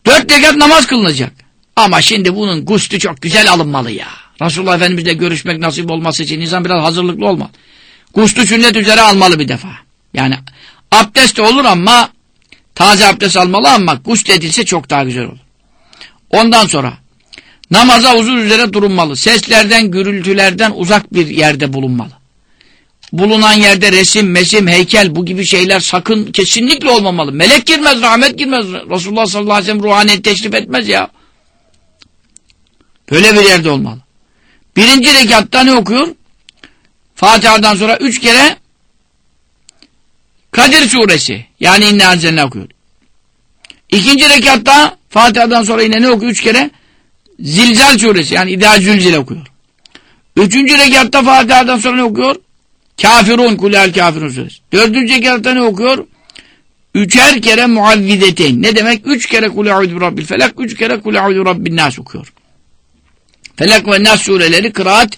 Dört rekat namaz kılınacak. Ama şimdi bunun gustu çok güzel alınmalı ya. Resulullah Efendimizle görüşmek nasip olması için insan biraz hazırlıklı olmalı. Gustu sünnet üzere almalı bir defa. Yani abdest de olur ama taze abdest almalı ama gusl edilse çok daha güzel olur. Ondan sonra namaza uzun üzere durulmalı. Seslerden, gürültülerden uzak bir yerde bulunmalı. Bulunan yerde resim, mesim, heykel bu gibi şeyler sakın kesinlikle olmamalı. Melek girmez, rahmet girmez. Resulullah sallallahu aleyhi ve sellem ruhaniyet teşrif etmez ya. Böyle bir yerde olmalı. Birinci rekatta ne okuyor? Fatiha'dan sonra üç kere Kadir suresi yani inne anzelne okuyor. İkinci rekatta Fatiha'dan sonra yine ne okuyor? Üç kere Zilzal suresi yani İdâ Zülzile okuyor. Üçüncü rekatta Fatiha'dan sonra ne okuyor? Kafirun kulel kafirun suresi. Dördüncü rekatta ne okuyor? Üçer kere muavvideteyn. Ne demek? Üç kere kulü audu rabbil felak, üç kere kulü audu rabbin nas okuyor. Felak ve Nas sureleri kıraat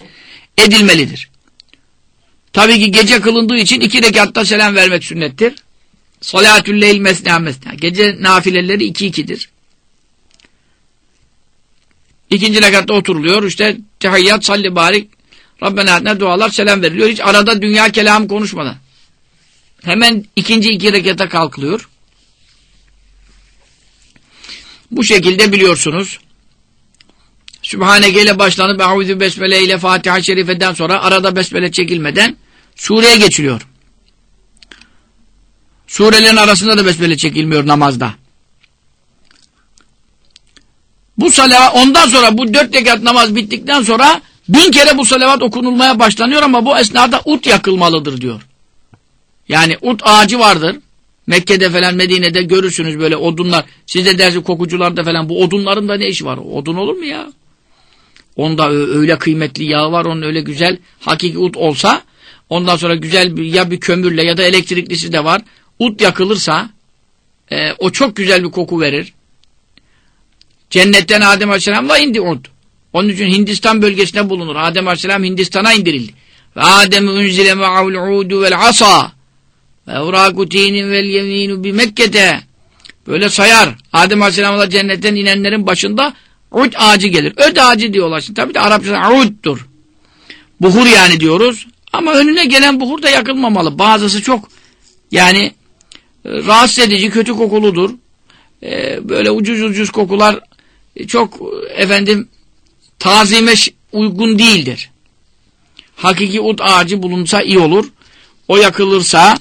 edilmelidir. Tabii ki gece kılındığı için iki rekatta selam vermek sünnettir. Salatül leyl mesna mesna. Gece nafileleri iki ikidir. İkinci rekatta oturuluyor. İşte tehiyyat, salli, barik, Rabbena ne dualar, selam veriliyor. Hiç arada dünya kelam konuşmadan. Hemen ikinci iki rekata kalkılıyor. Bu şekilde biliyorsunuz. Sübhaneke ile başlanıp Eûzü Besmele ile Fatiha Şerife'den sonra arada Besmele çekilmeden sureye geçiliyor. Surelerin arasında da Besmele çekilmiyor namazda. Bu salavat ondan sonra bu dört rekat namaz bittikten sonra bin kere bu salavat okunulmaya başlanıyor ama bu esnada ut yakılmalıdır diyor. Yani ut ağacı vardır. Mekke'de falan Medine'de görürsünüz böyle odunlar. Siz de dersi kokucularda falan bu odunların da ne işi var? Odun olur mu ya? Onda öyle kıymetli yağ var, onun öyle güzel hakiki ut olsa ondan sonra güzel bir, ya bir kömürle ya da elektriklisi de var. Ut yakılırsa e, o çok güzel bir koku verir. Cennetten Adem Aleyhisselam'la indi ut. Onun için Hindistan bölgesinde bulunur. Adem Aleyhisselam Hindistan'a indirildi. Ve Adem unzile ma'ul udu vel asa ve uraku vel yeminu bi Mekke'te böyle sayar. Adem Aleyhisselam'la cennetten inenlerin başında Ud ağacı gelir. Öd ağacı diyorlar. Şimdi tabii de Arapçada uddur. Buhur yani diyoruz. Ama önüne gelen buhur da yakılmamalı. Bazısı çok yani e, rahatsız edici, kötü kokuludur. E, böyle ucuz ucuz kokular e, çok efendim tazime uygun değildir. Hakiki ud ağacı bulunsa iyi olur. O yakılırsa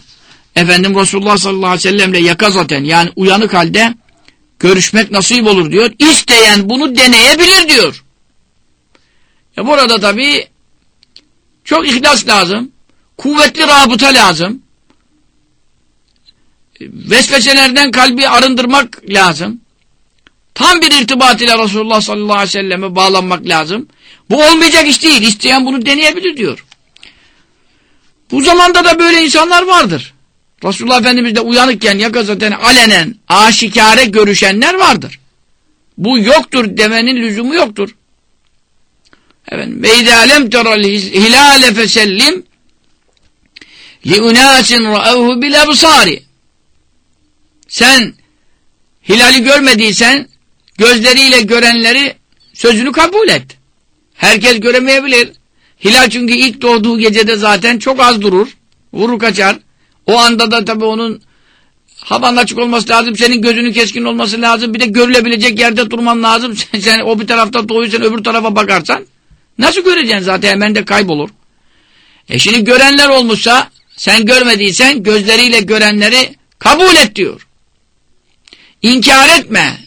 efendim Resulullah sallallahu aleyhi ve sellemle yakazaten yani uyanık halde görüşmek nasip olur diyor. İsteyen bunu deneyebilir diyor. E burada tabi çok ihlas lazım. kuvvetli rabıta lazım. Vesveselerden kalbi arındırmak lazım. Tam bir irtibat ile Resulullah sallallahu aleyhi ve selleme bağlanmak lazım. Bu olmayacak iş değil. İsteyen bunu deneyebilir diyor. Bu zamanda da böyle insanlar vardır. Resulullah Efendimiz de uyanıkken yakazaten alenen, aşikare görüşenler vardır. Bu yoktur demenin lüzumu yoktur. Efendim, ve izâ lem teral hilâle fesellim li unâsin ra'evhu bil ebsâri sen hilali görmediysen gözleriyle görenleri sözünü kabul et. Herkes göremeyebilir. Hilal çünkü ilk doğduğu gecede zaten çok az durur. Vurur kaçar. O anda da tabii onun havan açık olması lazım. Senin gözünün keskin olması lazım. Bir de görülebilecek yerde durman lazım. Sen, sen o bir tarafta doğuysan öbür tarafa bakarsan nasıl göreceksin zaten hemen de kaybolur. E şimdi görenler olmuşsa sen görmediysen gözleriyle görenleri kabul et diyor. İnkar etme.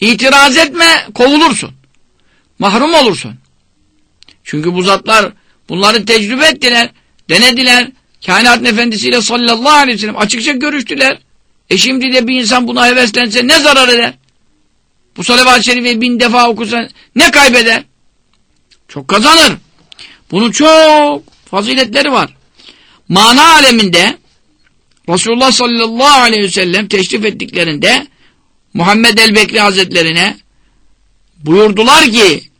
İtiraz etme, kovulursun. Mahrum olursun. Çünkü bu zatlar bunları tecrübe ettiler, denediler. Kainatın efendisiyle sallallahu aleyhi ve sellem açıkça görüştüler. E şimdi de bir insan buna heveslense ne zarar eder? Bu salavat-ı şerifeyi bin defa okusa ne kaybeder? Çok kazanır. Bunun çok faziletleri var. Mana aleminde Resulullah sallallahu aleyhi ve sellem teşrif ettiklerinde Muhammed el-Bekri Hazretlerine buyurdular ki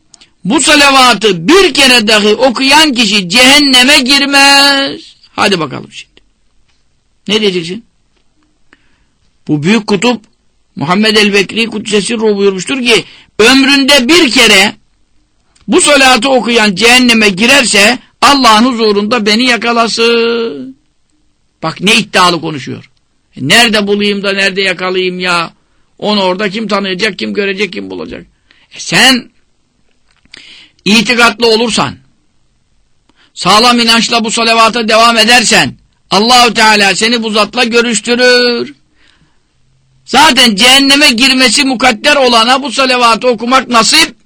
bu salavatı bir kere dahi okuyan kişi cehenneme girmez. Hadi bakalım şimdi. Ne diyeceksin? Bu büyük kutup Muhammed el-Bekri Kudsesi Ruh buyurmuştur ki ömründe bir kere bu salatı okuyan cehenneme girerse Allah'ın huzurunda beni yakalasın. Bak ne iddialı konuşuyor. E nerede bulayım da nerede yakalayayım ya? Onu orada kim tanıyacak, kim görecek, kim bulacak? E sen itikatlı olursan, sağlam inançla bu salavata devam edersen, Allahu Teala seni bu zatla görüştürür. Zaten cehenneme girmesi mukadder olana bu salavatı okumak nasip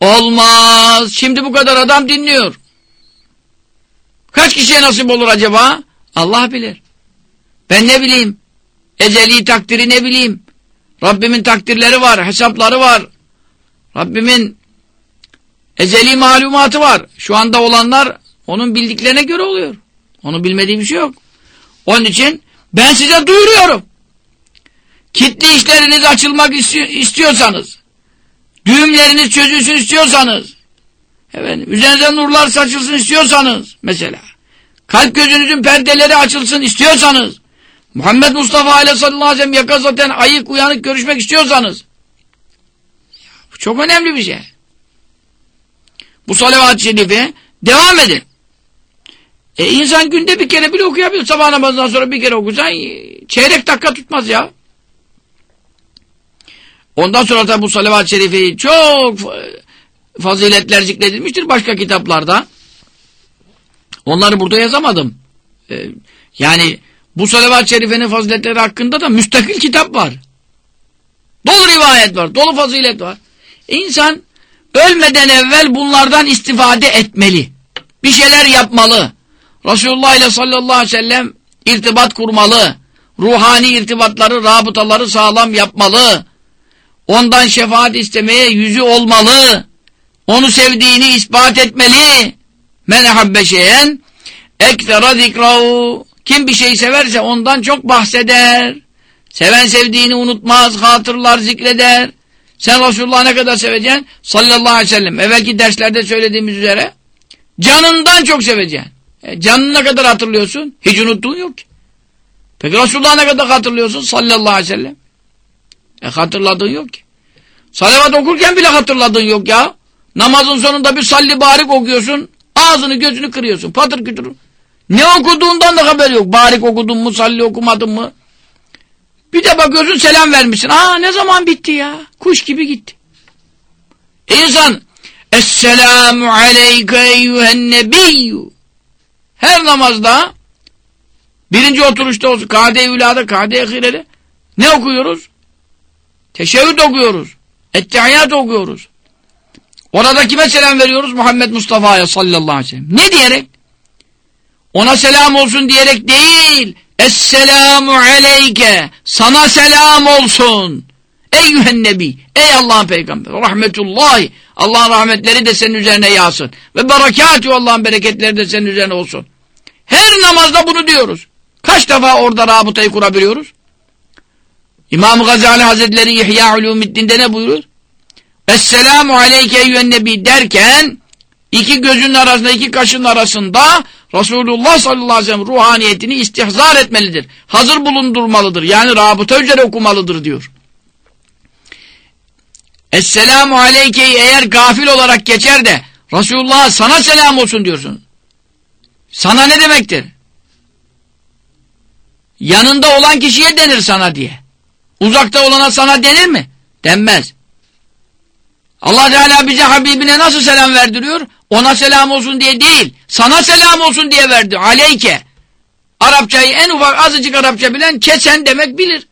olmaz. Şimdi bu kadar adam dinliyor. Kaç kişiye nasip olur acaba? Allah bilir. Ben ne bileyim? Eceli takdiri ne bileyim? Rabbimin takdirleri var, hesapları var. Rabbimin eceli malumatı var. Şu anda olanlar onun bildiklerine göre oluyor. Onun bilmediği bir şey yok. Onun için ben size duyuruyorum. Kitli işleriniz açılmak istiyorsanız, düğümleriniz çözülsün istiyorsanız, efendim, üzerinize nurlar saçılsın istiyorsanız mesela, kalp gözünüzün perdeleri açılsın istiyorsanız, Muhammed Mustafa ile sallallahu aleyhi ve sellem yakazaten ayık uyanık görüşmek istiyorsanız, bu çok önemli bir şey. Bu salavat-ı şerife devam edin. E insan günde bir kere bile okuyabilir. Sabah namazından sonra bir kere okusan çeyrek dakika tutmaz ya. Ondan sonra da bu salavat-ı şerifeyi çok faziletler zikredilmiştir başka kitaplarda. Onları burada yazamadım. Ee, yani bu salavat-ı şerifenin faziletleri hakkında da müstakil kitap var. Dolu rivayet var, dolu fazilet var. İnsan ölmeden evvel bunlardan istifade etmeli. Bir şeyler yapmalı. Resulullah ile sallallahu aleyhi ve sellem irtibat kurmalı. Ruhani irtibatları, rabıtaları sağlam yapmalı. Ondan şefaat istemeye yüzü olmalı. Onu sevdiğini ispat etmeli. Men habbe şeyen ektera zikrahu. Kim bir şey severse ondan çok bahseder. Seven sevdiğini unutmaz, hatırlar, zikreder. Sen Resulullah'ı ne kadar seveceksin? Sallallahu aleyhi ve sellem. Evvelki derslerde söylediğimiz üzere canından çok seveceksin. E, canını ne kadar hatırlıyorsun? Hiç unuttuğun yok ki. Peki Resulullah'ı ne kadar hatırlıyorsun? Sallallahu aleyhi ve sellem. E hatırladığın yok ki. Salavat okurken bile hatırladığın yok ya. Namazın sonunda bir salli barik okuyorsun. Ağzını gözünü kırıyorsun. Patır kütür. Ne okuduğundan da haber yok. Barik okudun mu, salli okumadın mı? Bir de bakıyorsun selam vermişsin. Aa ne zaman bitti ya? Kuş gibi gitti. İnsan Esselamu aleyke eyyühen nebiyyü her namazda birinci oturuşta olsun kade-i ülada, kade-i ne okuyoruz? Teşebbüt okuyoruz. Ettehiyyat okuyoruz. Orada kime selam veriyoruz? Muhammed Mustafa'ya sallallahu aleyhi ve sellem. Ne diyerek? ona selam olsun diyerek değil. Esselamu aleyke. Sana selam olsun. Eyyühen nebi. Ey Allah'ın peygamberi. Rahmetullahi. Allah'ın rahmetleri de senin üzerine yağsın. Ve berekatü Allah'ın bereketleri de senin üzerine olsun. Her namazda bunu diyoruz. Kaç defa orada rabıtayı kurabiliyoruz? İmam-ı Gazali Hazretleri İhya Ulumiddin'de ne buyurur? Esselamu aleyke eyyühen nebi derken iki gözünün arasında iki kaşın arasında Resulullah sallallahu aleyhi ve sellem ruhaniyetini istihzar etmelidir. Hazır bulundurmalıdır. Yani rabıta üzere okumalıdır diyor. Esselamu aleykeyi eğer gafil olarak geçer de Resulullah sana selam olsun diyorsun. Sana ne demektir? Yanında olan kişiye denir sana diye. Uzakta olana sana denir mi? Denmez. Allah Teala bize Habibine nasıl selam verdiriyor? Ona selam olsun diye değil. Sana selam olsun diye verdi. Aleyke. Arapçayı en ufak azıcık Arapça bilen kesen demek bilir.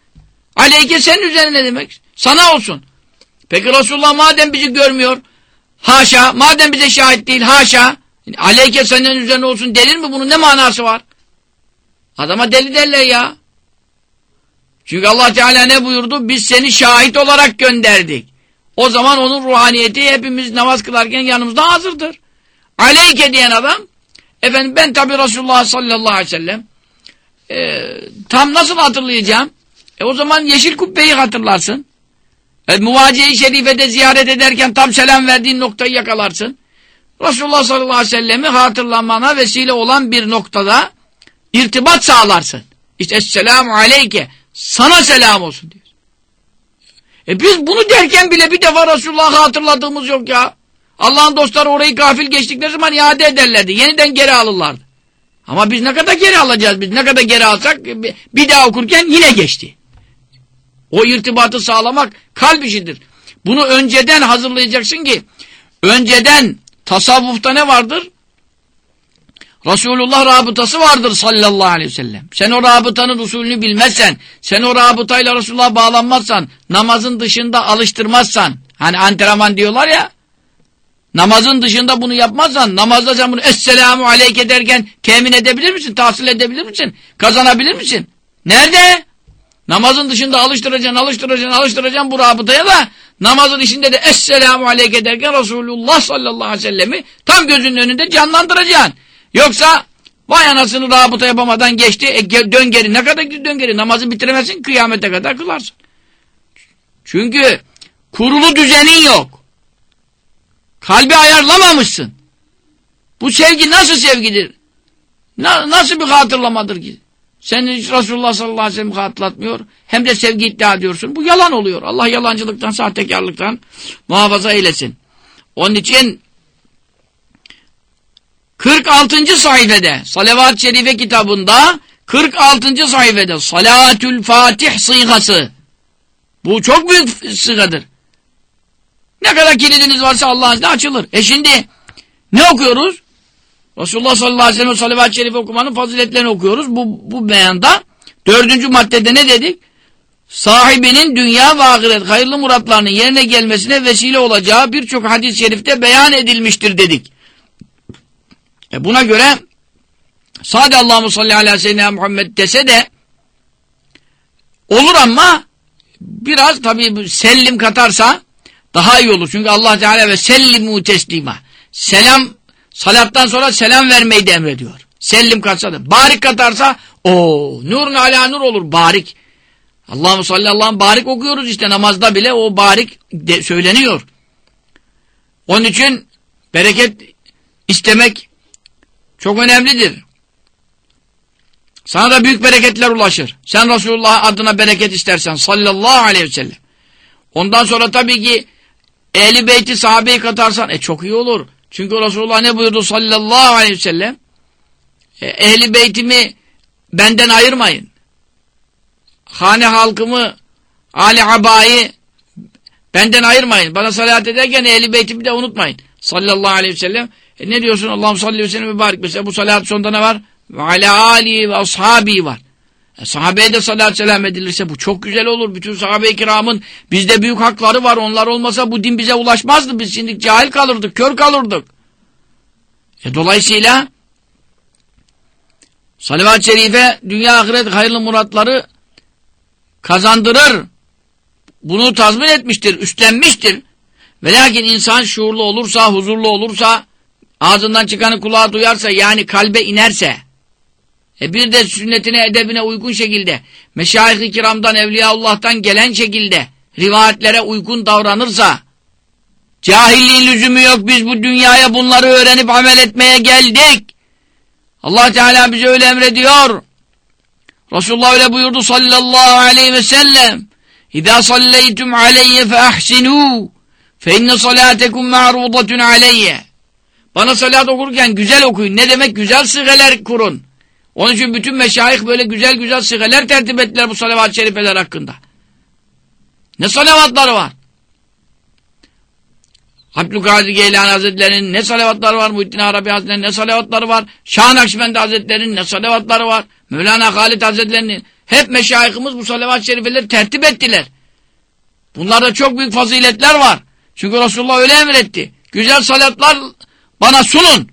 Aleyke senin üzerine demek. Sana olsun. Peki Resulullah madem bizi görmüyor, haşa, madem bize şahit değil, haşa, aleyke senin üzerine olsun denir mi? Bunun ne manası var? Adama deli derler ya. Çünkü Allah Teala ne buyurdu? Biz seni şahit olarak gönderdik. O zaman onun ruhaniyeti hepimiz namaz kılarken yanımızda hazırdır. Aleyke diyen adam, efendim ben tabi Resulullah sallallahu aleyhi ve sellem, e, tam nasıl hatırlayacağım? E o zaman yeşil kubbeyi hatırlarsın. E, Muvaciye-i Şerife'de ziyaret ederken tam selam verdiğin noktayı yakalarsın. Resulullah sallallahu aleyhi ve sellemi hatırlamana vesile olan bir noktada irtibat sağlarsın. İşte Esselamu Aleyke sana selam olsun diyor. E biz bunu derken bile bir defa Resulullah'ı hatırladığımız yok ya. Allah'ın dostları orayı gafil geçtikleri zaman iade ederlerdi. Yeniden geri alırlardı. Ama biz ne kadar geri alacağız? Biz ne kadar geri alsak bir daha okurken yine geçti. O irtibatı sağlamak kalp işidir. Bunu önceden hazırlayacaksın ki önceden tasavvufta ne vardır? Resulullah rabıtası vardır sallallahu aleyhi ve sellem. Sen o rabıtanın usulünü bilmezsen, sen o rabıtayla Resulullah'a bağlanmazsan, namazın dışında alıştırmazsan, hani antrenman diyorlar ya, namazın dışında bunu yapmazsan, namazda sen bunu Esselamu Aleyke derken temin edebilir misin, tahsil edebilir misin, kazanabilir misin? Nerede? Namazın dışında alıştıracaksın, alıştıracaksın, alıştıracaksın bu rabıtaya da namazın içinde de Esselamu Aleyke derken Resulullah sallallahu aleyhi ve sellemi tam gözünün önünde canlandıracaksın. Yoksa vay anasını rabıta yapamadan geçti, e, dön geri. Ne kadar dön geri? Namazı bitiremezsin, kıyamete kadar kılarsın. Çünkü kurulu düzenin yok. Kalbi ayarlamamışsın. Bu sevgi nasıl sevgidir? Na, nasıl bir hatırlamadır ki? Sen hiç Resulullah sallallahu aleyhi ve sellem hatırlatmıyor. Hem de sevgi iddia ediyorsun. Bu yalan oluyor. Allah yalancılıktan, sahtekarlıktan muhafaza eylesin. Onun için 46. sayfede Salavat-ı Şerife kitabında 46. sayfede Salatül Fatih sıygası. Bu çok büyük sıygadır. Ne kadar kilidiniz varsa Allah'ın izniyle açılır. E şimdi ne okuyoruz? Resulullah sallallahu aleyhi ve sellem salavat-ı şerife okumanın faziletlerini okuyoruz. Bu, bu beyanda dördüncü maddede ne dedik? Sahibinin dünya ve ahiret hayırlı muratlarının yerine gelmesine vesile olacağı birçok hadis-i şerifte beyan edilmiştir dedik. E buna göre sade Allahu salli ala seyyidina Muhammed dese de olur ama biraz tabii sellim katarsa daha iyi olur. Çünkü Allah Teala ve sellimu teslima. Selam salattan sonra selam vermeyi de emrediyor. Sellim katsa da. Barik katarsa o nurun ala nur olur barik. Allahu salli Allah'ın barik okuyoruz işte namazda bile o barik de, söyleniyor. Onun için bereket istemek çok önemlidir. Sana da büyük bereketler ulaşır. Sen Resulullah adına bereket istersen sallallahu aleyhi ve sellem. Ondan sonra tabii ki ehli beyti sahabeyi katarsan e çok iyi olur. Çünkü Resulullah ne buyurdu sallallahu aleyhi ve sellem? E, ehli beytimi benden ayırmayın. Hane halkımı Ali Abayı benden ayırmayın. Bana salat ederken ehli beytimi de unutmayın. Sallallahu aleyhi ve sellem. E ne diyorsun? Allah'ım sallallahu aleyhi ve sellem mübarek. Mesela bu salat sonunda ne var? Ve ala ali ve ashabi var. E, sahabeye de salat selam edilirse bu çok güzel olur. Bütün sahabe-i kiramın bizde büyük hakları var. Onlar olmasa bu din bize ulaşmazdı. Biz şimdi cahil kalırdık, kör kalırdık. E, dolayısıyla Salavat-ı şerife dünya ahiret hayırlı muratları kazandırır. Bunu tazmin etmiştir, üstlenmiştir. Ve lakin insan şuurlu olursa, huzurlu olursa, ağzından çıkanı kulağa duyarsa, yani kalbe inerse, e bir de sünnetine, edebine uygun şekilde, meşayih-i kiramdan, Evliyaullah'tan gelen şekilde, rivayetlere uygun davranırsa, cahilliğin lüzumu yok, biz bu dünyaya bunları öğrenip amel etmeye geldik. allah Teala bize öyle emrediyor. Resulullah öyle buyurdu sallallahu aleyhi ve sellem. Aleyye fe ahsinû fe inne salâtekum ma'rudatun aleyye. Bana salat okurken güzel okuyun. Ne demek? Güzel sigeler kurun. Onun için bütün meşayih böyle güzel güzel sigeler tertip ettiler bu salavat-ı şerifeler hakkında. Ne salavatları var? Abdülkadir Geylani Hazretleri'nin ne salavatları var? Muhittin Arabi Hazretleri'nin ne salavatları var? Şah Nakşibendi Hazretleri'nin ne salavatları var? Mevlana Halid Hazretleri'nin hep meşayihimiz bu salavat-ı şerifeleri tertip ettiler. Bunlarda çok büyük faziletler var. Çünkü Resulullah öyle emretti. Güzel salatlar bana sunun.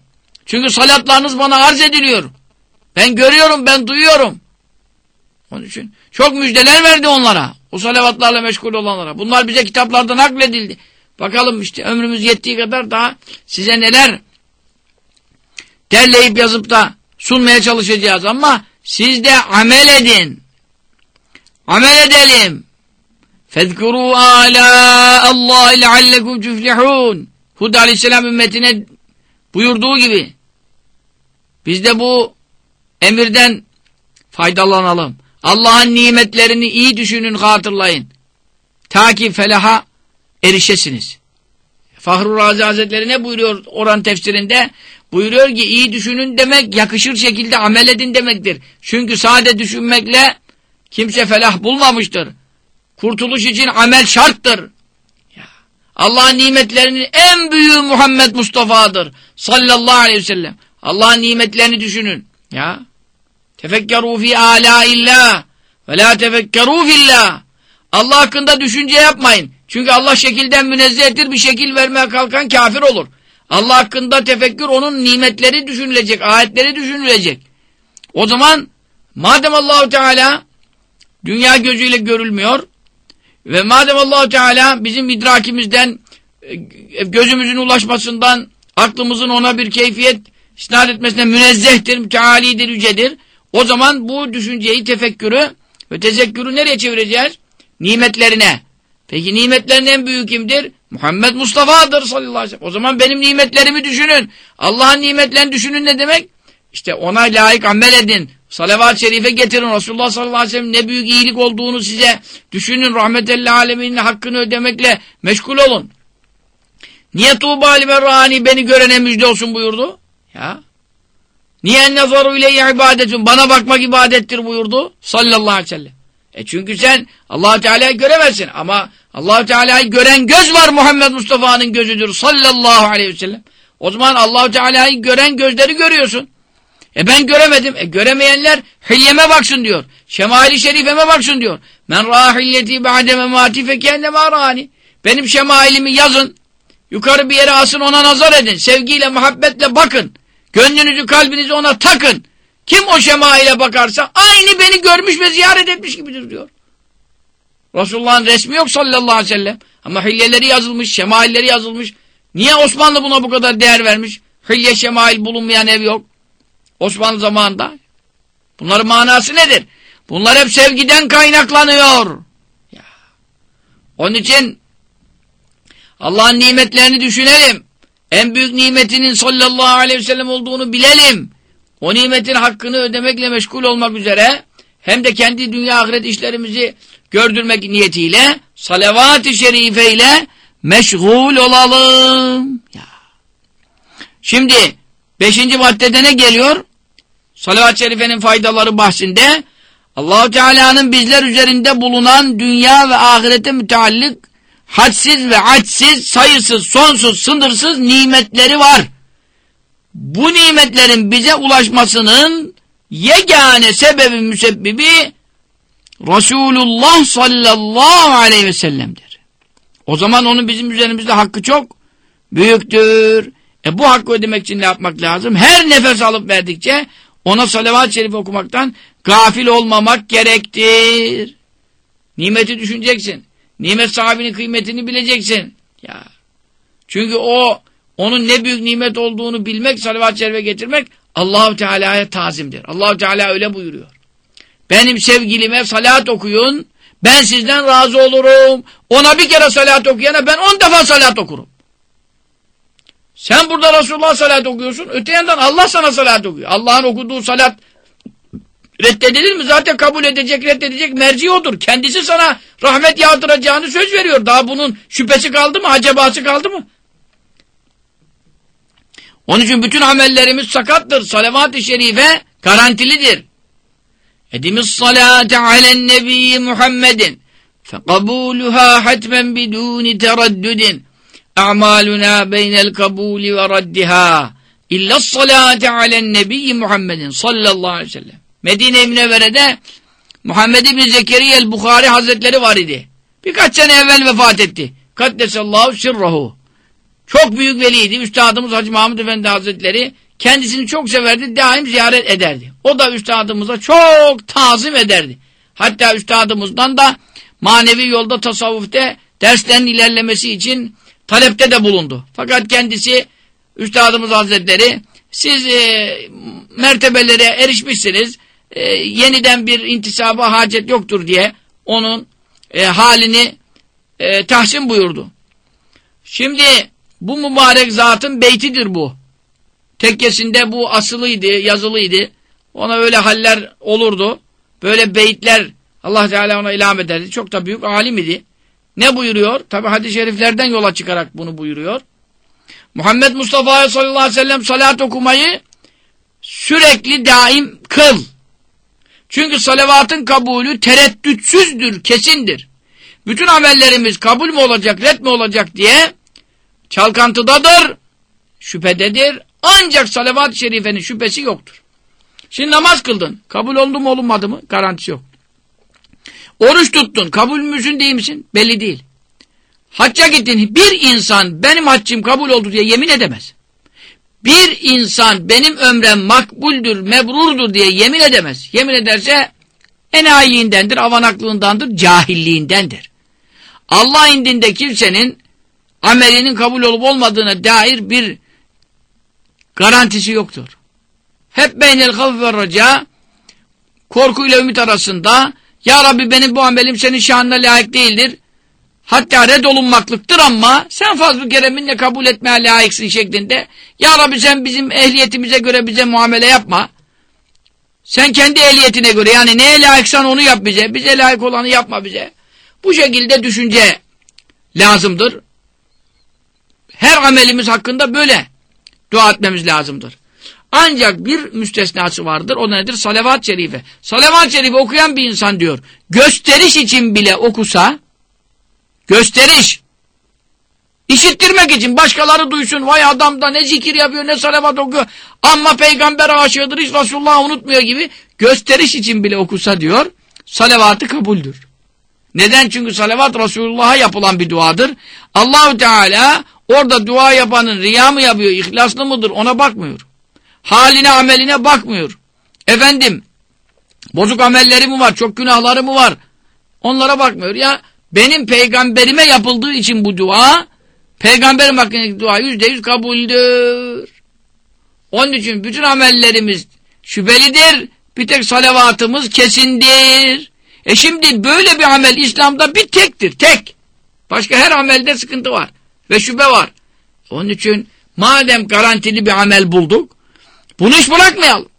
Çünkü salatlarınız bana arz ediliyor. Ben görüyorum, ben duyuyorum. Onun için çok müjdeler verdi onlara. O salavatlarla meşgul olanlara. Bunlar bize kitaplardan nakledildi. Bakalım işte ömrümüz yettiği kadar daha size neler derleyip yazıp da sunmaya çalışacağız ama siz de amel edin. Amel edelim. Fezkuru ala Allah leallekum tuflihun. Hud aleyhisselam ümmetine buyurduğu gibi biz de bu emirden faydalanalım. Allah'ın nimetlerini iyi düşünün, hatırlayın. Ta ki felaha erişesiniz. Fahru Razi Hazretleri ne buyuruyor oran tefsirinde? Buyuruyor ki iyi düşünün demek yakışır şekilde amel edin demektir. Çünkü sade düşünmekle kimse felah bulmamıştır. Kurtuluş için amel şarttır. Allah'ın nimetlerinin en büyüğü Muhammed Mustafa'dır. Sallallahu aleyhi ve sellem. Allah'ın nimetlerini düşünün. Ya. Tefekkeru fi illah ve la tefekkeru fillah. Allah hakkında düşünce yapmayın. Çünkü Allah şekilden münezzehtir bir şekil vermeye kalkan kafir olur. Allah hakkında tefekkür onun nimetleri düşünülecek, ayetleri düşünülecek. O zaman madem Allahu Teala dünya gözüyle görülmüyor ve madem Allahu Teala bizim idrakimizden e, gözümüzün ulaşmasından aklımızın ona bir keyfiyet isnat etmesine münezzehtir, mütealidir, yücedir. O zaman bu düşünceyi, tefekkürü ve tezekkürü nereye çevireceğiz? Nimetlerine. Peki nimetlerin en büyük kimdir? Muhammed Mustafa'dır sallallahu aleyhi ve sellem. O zaman benim nimetlerimi düşünün. Allah'ın nimetlerini düşünün ne demek? İşte ona layık amel edin. Salavat-ı şerife getirin. Resulullah sallallahu aleyhi ve sellem ne büyük iyilik olduğunu size düşünün. Rahmetelli aleminin hakkını ödemekle meşgul olun. Niye Tuğba Ali beni görene müjde olsun buyurdu? Ya. Niye nezaru ile ibadetun? Bana bakmak ibadettir buyurdu. Sallallahu aleyhi ve sellem. E çünkü sen allah Teala'yı göremezsin. Ama allah Teala'yı gören göz var Muhammed Mustafa'nın gözüdür. Sallallahu aleyhi ve sellem. O zaman allah Teala'yı gören gözleri görüyorsun. E ben göremedim. E göremeyenler hilyeme baksın diyor. Şemali şerifeme baksın diyor. Men rahilleti ba'de memati fekenne marani. Benim şemailimi yazın. Yukarı bir yere asın ona nazar edin. Sevgiyle, muhabbetle bakın. Gönlünüzü, kalbinizi ona takın. Kim o şemaile bakarsa aynı beni görmüş ve ziyaret etmiş gibidir diyor. Resulullah'ın resmi yok sallallahu aleyhi ve sellem. Ama hilyeleri yazılmış, şemailleri yazılmış. Niye Osmanlı buna bu kadar değer vermiş? Hilye şemail bulunmayan ev yok. Osmanlı zamanında. Bunların manası nedir? Bunlar hep sevgiden kaynaklanıyor. Ya. Onun için Allah'ın nimetlerini düşünelim. En büyük nimetinin sallallahu aleyhi ve sellem olduğunu bilelim. O nimetin hakkını ödemekle meşgul olmak üzere hem de kendi dünya ahiret işlerimizi gördürmek niyetiyle salavat-ı şerife ile meşgul olalım. Ya. Şimdi beşinci maddede ne geliyor? Salavat-ı şerifenin faydaları bahsinde Allahu Teala'nın bizler üzerinde bulunan dünya ve ahirete müteallik hadsiz ve hadsiz, sayısız, sonsuz, sınırsız nimetleri var. Bu nimetlerin bize ulaşmasının yegane sebebi müsebbibi Resulullah sallallahu aleyhi ve sellem'dir. O zaman onun bizim üzerimizde hakkı çok büyüktür. E bu hakkı ödemek için ne yapmak lazım? Her nefes alıp verdikçe ona salavat-ı şerif okumaktan gafil olmamak gerektir. Nimeti düşüneceksin. Nimet sahibinin kıymetini bileceksin. Ya. Çünkü o onun ne büyük nimet olduğunu bilmek, salavat-ı şerife getirmek Allahu Teala'ya tazimdir. Allahu Teala öyle buyuruyor. Benim sevgilime salat okuyun, ben sizden razı olurum. Ona bir kere salat okuyana ben on defa salat okurum. Sen burada Resulullah salat okuyorsun, öte yandan Allah sana salat okuyor. Allah'ın okuduğu salat reddedilir mi? Zaten kabul edecek, reddedecek merci odur. Kendisi sana rahmet yağdıracağını söz veriyor. Daha bunun şüphesi kaldı mı? Acabası kaldı mı? Onun için bütün amellerimiz sakattır. Salavat-ı şerife garantilidir. Edimiz salate alen nebiyyi Muhammedin fekabuluha hatmen biduni tereddüdin a'maluna beynel kabuli ve raddiha illa salate alen nebiyyi Muhammedin sallallahu aleyhi ve sellem Medine-i Münevvere'de Muhammed İbni Zekeriye el-Bukhari Hazretleri var idi. Birkaç sene evvel vefat etti. Kaddesallahu sirrahu. Çok büyük veliydi. Üstadımız Hacı Mahmud Efendi Hazretleri kendisini çok severdi. Daim ziyaret ederdi. O da üstadımıza çok tazim ederdi. Hatta üstadımızdan da manevi yolda tasavvufte derslerin ilerlemesi için talepte de bulundu. Fakat kendisi Üstadımız Hazretleri siz e, mertebelere erişmişsiniz e, yeniden bir intisaba hacet yoktur diye onun e, halini e, tahsin buyurdu. Şimdi bu mübarek zatın beytidir bu. Tekkesinde bu asılıydı, yazılıydı. Ona öyle haller olurdu. Böyle beyitler Allah Teala ona ilham ederdi. Çok da büyük alim idi. Ne buyuruyor? Tabi hadis-i şeriflerden yola çıkarak bunu buyuruyor. Muhammed Mustafa sallallahu aleyhi ve sellem salat okumayı sürekli daim kıl. Çünkü salavatın kabulü tereddütsüzdür, kesindir. Bütün amellerimiz kabul mü olacak, red mi olacak diye çalkantıdadır, şüphededir. Ancak salavat-ı şerifenin şüphesi yoktur. Şimdi namaz kıldın. Kabul oldu mu olunmadı mı? Garantisi yok. Oruç tuttun. Kabul müsün değil misin? Belli değil. Hacca gittin. Bir insan benim haccım kabul oldu diye yemin edemez. Bir insan benim ömrem makbuldür, mebrurdur diye yemin edemez. Yemin ederse enayiliğindendir, avanaklığındandır, cahilliğindendir. Allah indinde kimsenin amelinin kabul olup olmadığına dair bir garantisi yoktur. Hep beynel havf ve raca korku ile ümit arasında Ya Rabbi benim bu amelim senin şanına layık değildir. Hatta redolunmaklıktır ama sen fazl-ı kereminle kabul etmeye layıksın şeklinde. Ya Rabbi sen bizim ehliyetimize göre bize muamele yapma. Sen kendi ehliyetine göre yani neye layıksan onu yap bize. Bize layık olanı yapma bize. Bu şekilde düşünce lazımdır. Her amelimiz hakkında böyle dua etmemiz lazımdır. Ancak bir müstesnası vardır. O da nedir? Salavat-ı şerife. Salavat-ı şerife okuyan bir insan diyor. Gösteriş için bile okusa Gösteriş. İşittirmek için başkaları duysun. Vay adam da ne zikir yapıyor ne salavat okuyor. Ama peygamber aşığıdır hiç Resulullah'ı unutmuyor gibi. Gösteriş için bile okusa diyor. Salavatı kabuldür. Neden? Çünkü salavat Resulullah'a yapılan bir duadır. Allahu Teala orada dua yapanın riya mı yapıyor, ihlaslı mıdır ona bakmıyor. Haline, ameline bakmıyor. Efendim, bozuk amelleri mi var, çok günahları mı var? Onlara bakmıyor. Ya benim peygamberime yapıldığı için bu dua peygamberim hakkındaki dua yüzde yüz kabuldür. Onun için bütün amellerimiz şüphelidir. Bir tek salavatımız kesindir. E şimdi böyle bir amel İslam'da bir tektir. Tek. Başka her amelde sıkıntı var. Ve şüphe var. Onun için madem garantili bir amel bulduk bunu hiç bırakmayalım.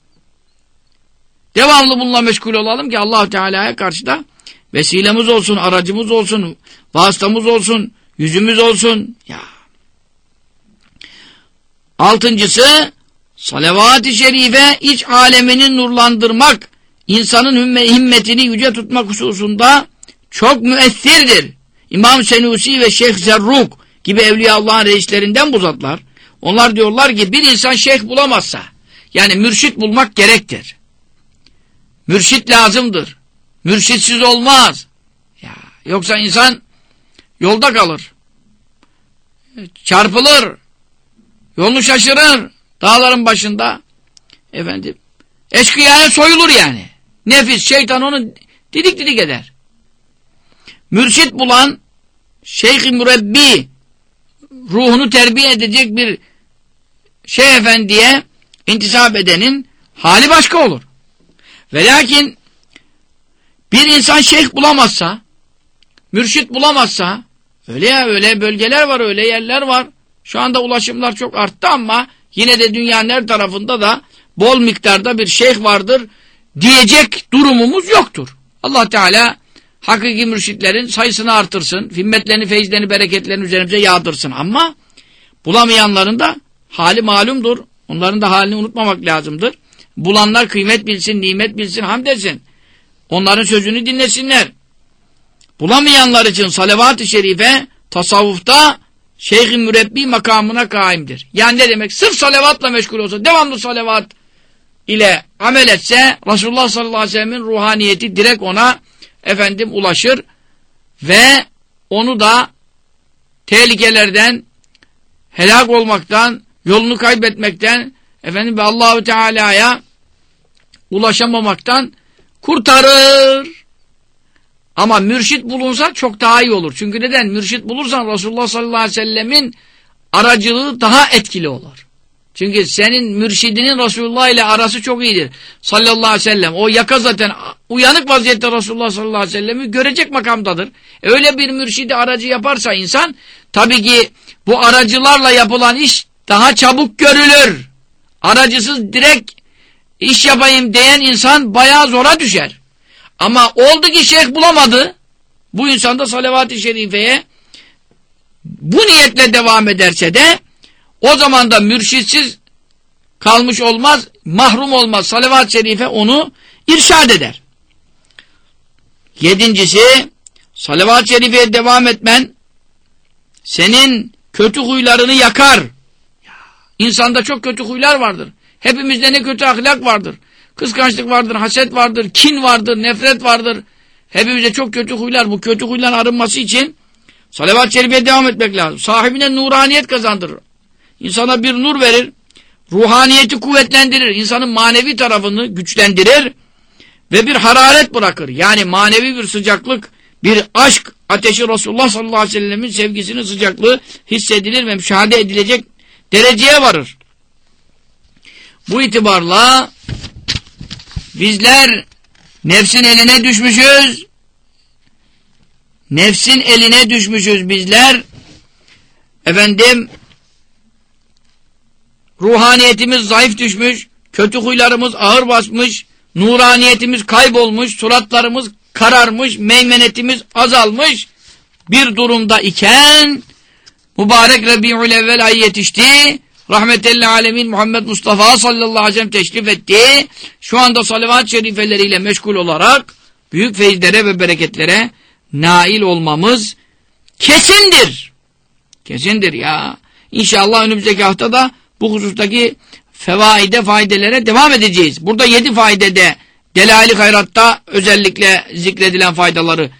Devamlı bununla meşgul olalım ki allah Teala'ya karşı da Vesilemiz olsun, aracımız olsun, vasıtamız olsun, yüzümüz olsun. Ya. Altıncısı, salavat-ı şerife iç alemini nurlandırmak, insanın himmetini yüce tutmak hususunda çok müessirdir. İmam Senusi ve Şeyh Zerruk gibi Evliya Allah'ın reislerinden bu zatlar. Onlar diyorlar ki bir insan şeyh bulamazsa, yani mürşit bulmak gerektir. Mürşit lazımdır. Mürşitsiz olmaz. Ya, yoksa insan yolda kalır. Çarpılır. Yolunu şaşırır. Dağların başında efendim Eşkıyaya soyulur yani. Nefis, şeytan onu didik didik eder. Mürşit bulan, şeyh-i mürebbi, ruhunu terbiye edecek bir şey efendiye intisap edenin hali başka olur. Ve lakin bir insan şeyh bulamazsa, mürşit bulamazsa, öyle ya öyle bölgeler var, öyle yerler var. Şu anda ulaşımlar çok arttı ama yine de dünyanın her tarafında da bol miktarda bir şeyh vardır diyecek durumumuz yoktur. Allah Teala hakiki mürşitlerin sayısını artırsın, himmetlerini, feyizlerini, bereketlerini üzerimize yağdırsın. Ama bulamayanların da hali malumdur. Onların da halini unutmamak lazımdır. Bulanlar kıymet bilsin, nimet bilsin, hamd etsin. Onların sözünü dinlesinler. Bulamayanlar için salavat-ı şerife tasavvufta şeyh-i mürebbi makamına kaimdir. Yani ne demek? Sırf salavatla meşgul olsa, devamlı salavat ile amel etse Resulullah sallallahu aleyhi ve sellemin ruhaniyeti direkt ona efendim ulaşır ve onu da tehlikelerden helak olmaktan, yolunu kaybetmekten efendim ve Allahu Teala'ya ulaşamamaktan kurtarır. Ama mürşit bulunsa çok daha iyi olur. Çünkü neden? Mürşit bulursan Resulullah sallallahu aleyhi ve sellemin aracılığı daha etkili olur. Çünkü senin mürşidinin Resulullah ile arası çok iyidir. Sallallahu aleyhi ve sellem. O yaka zaten uyanık vaziyette Resulullah sallallahu aleyhi ve sellemi görecek makamdadır. E öyle bir mürşidi aracı yaparsa insan tabii ki bu aracılarla yapılan iş daha çabuk görülür. Aracısız direkt iş yapayım diyen insan bayağı zora düşer. Ama oldu ki şeyh bulamadı. Bu insan da salavat-ı şerifeye bu niyetle devam ederse de o zaman da mürşitsiz kalmış olmaz, mahrum olmaz. Salavat-ı şerife onu irşad eder. Yedincisi, salavat-ı şerifeye devam etmen senin kötü huylarını yakar. İnsanda çok kötü huylar vardır. Hepimizde ne kötü ahlak vardır. Kıskançlık vardır, haset vardır, kin vardır, nefret vardır. Hepimizde çok kötü huylar. Bu kötü huyların arınması için salavat-ı şerifeye devam etmek lazım. Sahibine nuraniyet kazandırır. İnsana bir nur verir. Ruhaniyeti kuvvetlendirir. İnsanın manevi tarafını güçlendirir. Ve bir hararet bırakır. Yani manevi bir sıcaklık, bir aşk ateşi Resulullah sallallahu aleyhi ve sellemin sevgisinin sıcaklığı hissedilir ve müşahede edilecek dereceye varır. Bu itibarla bizler nefsin eline düşmüşüz. Nefsin eline düşmüşüz bizler. Efendim ruhaniyetimiz zayıf düşmüş, kötü huylarımız ağır basmış, nuraniyetimiz kaybolmuş, suratlarımız kararmış, meymenetimiz azalmış bir durumda iken mübarek Rabi'ül evvel ay yetişti. Rahmetelli alemin Muhammed Mustafa sallallahu aleyhi ve sellem teşrif etti. Şu anda salavat-ı şerifeleriyle meşgul olarak büyük feyizlere ve bereketlere nail olmamız kesindir. Kesindir ya. İnşallah önümüzdeki haftada bu husustaki fevaide faydelere devam edeceğiz. Burada yedi faydede Delail-i Hayrat'ta özellikle zikredilen faydaları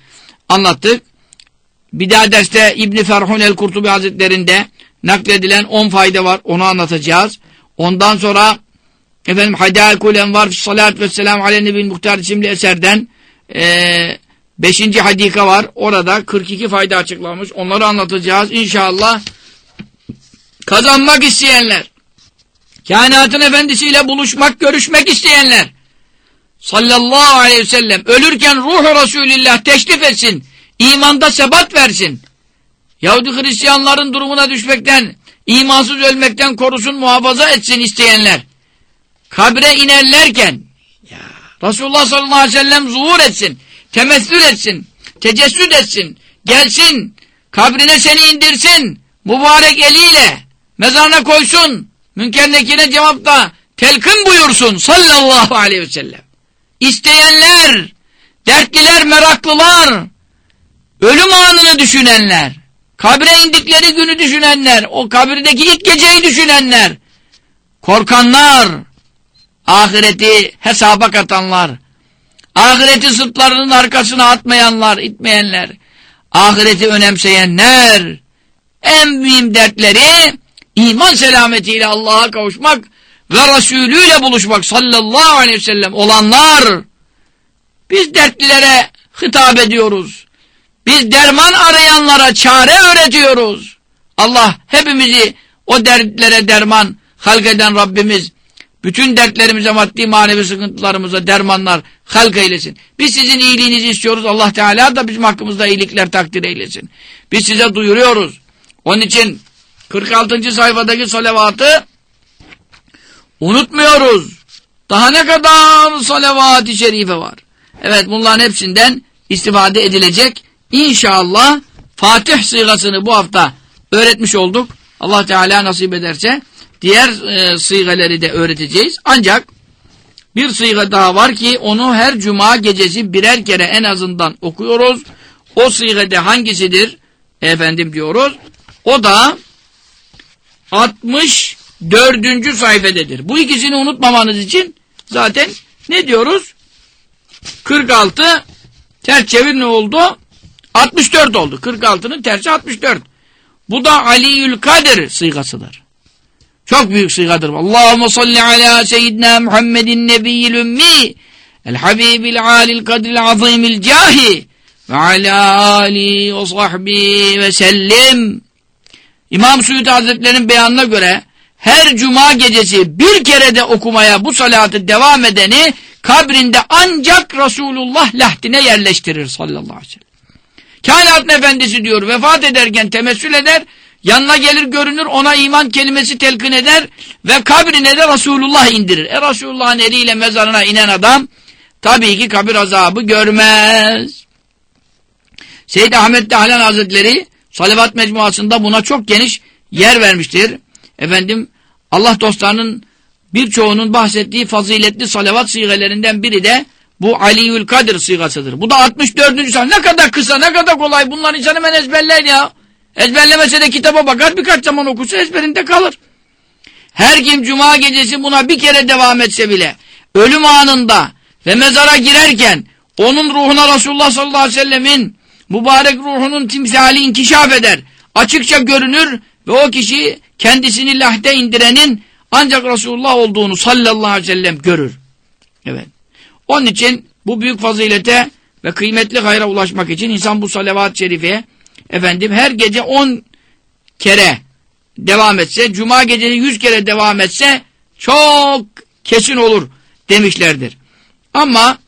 anlattık. Bir daha derste İbni Ferhun el-Kurtubi Hazretlerinde nakledilen on fayda var. Onu anlatacağız. Ondan sonra efendim Hadâikul Envar Salat ve Selam Aleyhi Muhtar isimli eserden e, hadika var. Orada 42 fayda açıklamış. Onları anlatacağız. İnşallah kazanmak isteyenler kainatın efendisiyle buluşmak, görüşmek isteyenler sallallahu aleyhi ve sellem ölürken ruhu Resulillah teşrif etsin, imanda sebat versin. Yahudi Hristiyanların durumuna düşmekten, imansız ölmekten korusun, muhafaza etsin isteyenler. Kabre inerlerken ya, Resulullah sallallahu aleyhi ve sellem zuhur etsin, temessül etsin, tecessüd etsin, gelsin, kabrine seni indirsin, mübarek eliyle mezarına koysun, münker nekine cevapta telkin buyursun sallallahu aleyhi ve sellem. İsteyenler, dertliler, meraklılar, ölüm anını düşünenler, kabre indikleri günü düşünenler, o kabirdeki ilk geceyi düşünenler, korkanlar, ahireti hesaba katanlar, ahireti sırtlarının arkasına atmayanlar, itmeyenler, ahireti önemseyenler, en mühim dertleri iman selametiyle Allah'a kavuşmak ve Resulü ile buluşmak sallallahu aleyhi ve sellem olanlar biz dertlilere hitap ediyoruz. Biz derman arayanlara çare öğretiyoruz. Allah hepimizi o dertlere derman halk eden Rabbimiz bütün dertlerimize, maddi manevi sıkıntılarımıza dermanlar halk eylesin. Biz sizin iyiliğinizi istiyoruz. Allah Teala da bizim hakkımızda iyilikler takdir eylesin. Biz size duyuruyoruz. Onun için 46. sayfadaki salavatı unutmuyoruz. Daha ne kadar salavat-ı şerife var. Evet bunların hepsinden istifade edilecek. İnşallah Fatih sıygasını bu hafta öğretmiş olduk. Allah Teala nasip ederse diğer e, sıygaleri de öğreteceğiz. Ancak bir sıyga daha var ki onu her cuma gecesi birer kere en azından okuyoruz. O sıygade hangisidir? Efendim diyoruz. O da 64. sayfededir. Bu ikisini unutmamanız için zaten ne diyoruz? 46 ters çevir ne oldu? 64 oldu. 46'nın tersi 64. Bu da Aliül Kadir sıygasıdır. Çok büyük sıygadır. Allahumme salli ala seyyidina Muhammedin nebiyyil ümmi el habibil alil kadril azimil cahi ve ala ali ve sahbi ve sellim. İmam Suyuti Hazretleri'nin beyanına göre her cuma gecesi bir kere de okumaya bu salatı devam edeni kabrinde ancak Resulullah lahdine yerleştirir sallallahu aleyhi ve sellem. Kainatın efendisi diyor vefat ederken temessül eder yanına gelir görünür ona iman kelimesi telkin eder ve kabrine de Resulullah indirir. E Resulullah'ın eliyle mezarına inen adam tabii ki kabir azabı görmez. Seyyid Ahmet Dahlan Hazretleri Salavat Mecmuası'nda buna çok geniş yer vermiştir. Efendim Allah dostlarının birçoğunun bahsettiği faziletli salavat sigelerinden biri de bu Aliül Kadir sigasıdır. Bu da 64. sayfa. Ne kadar kısa, ne kadar kolay. Bunlar insan hemen ezberler ya. Ezberlemese de kitaba bakar, birkaç zaman okursa ezberinde kalır. Her kim cuma gecesi buna bir kere devam etse bile, ölüm anında ve mezara girerken, onun ruhuna Resulullah sallallahu aleyhi ve sellemin mübarek ruhunun timsali inkişaf eder. Açıkça görünür ve o kişi kendisini lahde indirenin ancak Resulullah olduğunu sallallahu aleyhi ve sellem görür. Evet. Onun için bu büyük fazilete ve kıymetli hayra ulaşmak için insan bu salavat-ı şerifeye efendim her gece on kere devam etse, cuma gecesi yüz kere devam etse çok kesin olur demişlerdir. Ama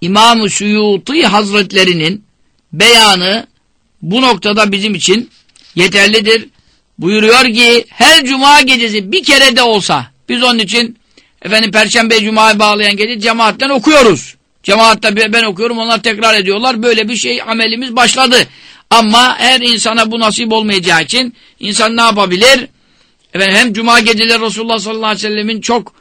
İmam-ı Suyuti Hazretlerinin beyanı bu noktada bizim için yeterlidir. Buyuruyor ki her cuma gecesi bir kere de olsa biz onun için efendim perşembe cuma'yı bağlayan gece cemaatten okuyoruz. Cemaatte ben okuyorum onlar tekrar ediyorlar. Böyle bir şey amelimiz başladı. Ama her insana bu nasip olmayacağı için insan ne yapabilir? Efendim, hem cuma geceleri Resulullah sallallahu aleyhi ve sellemin çok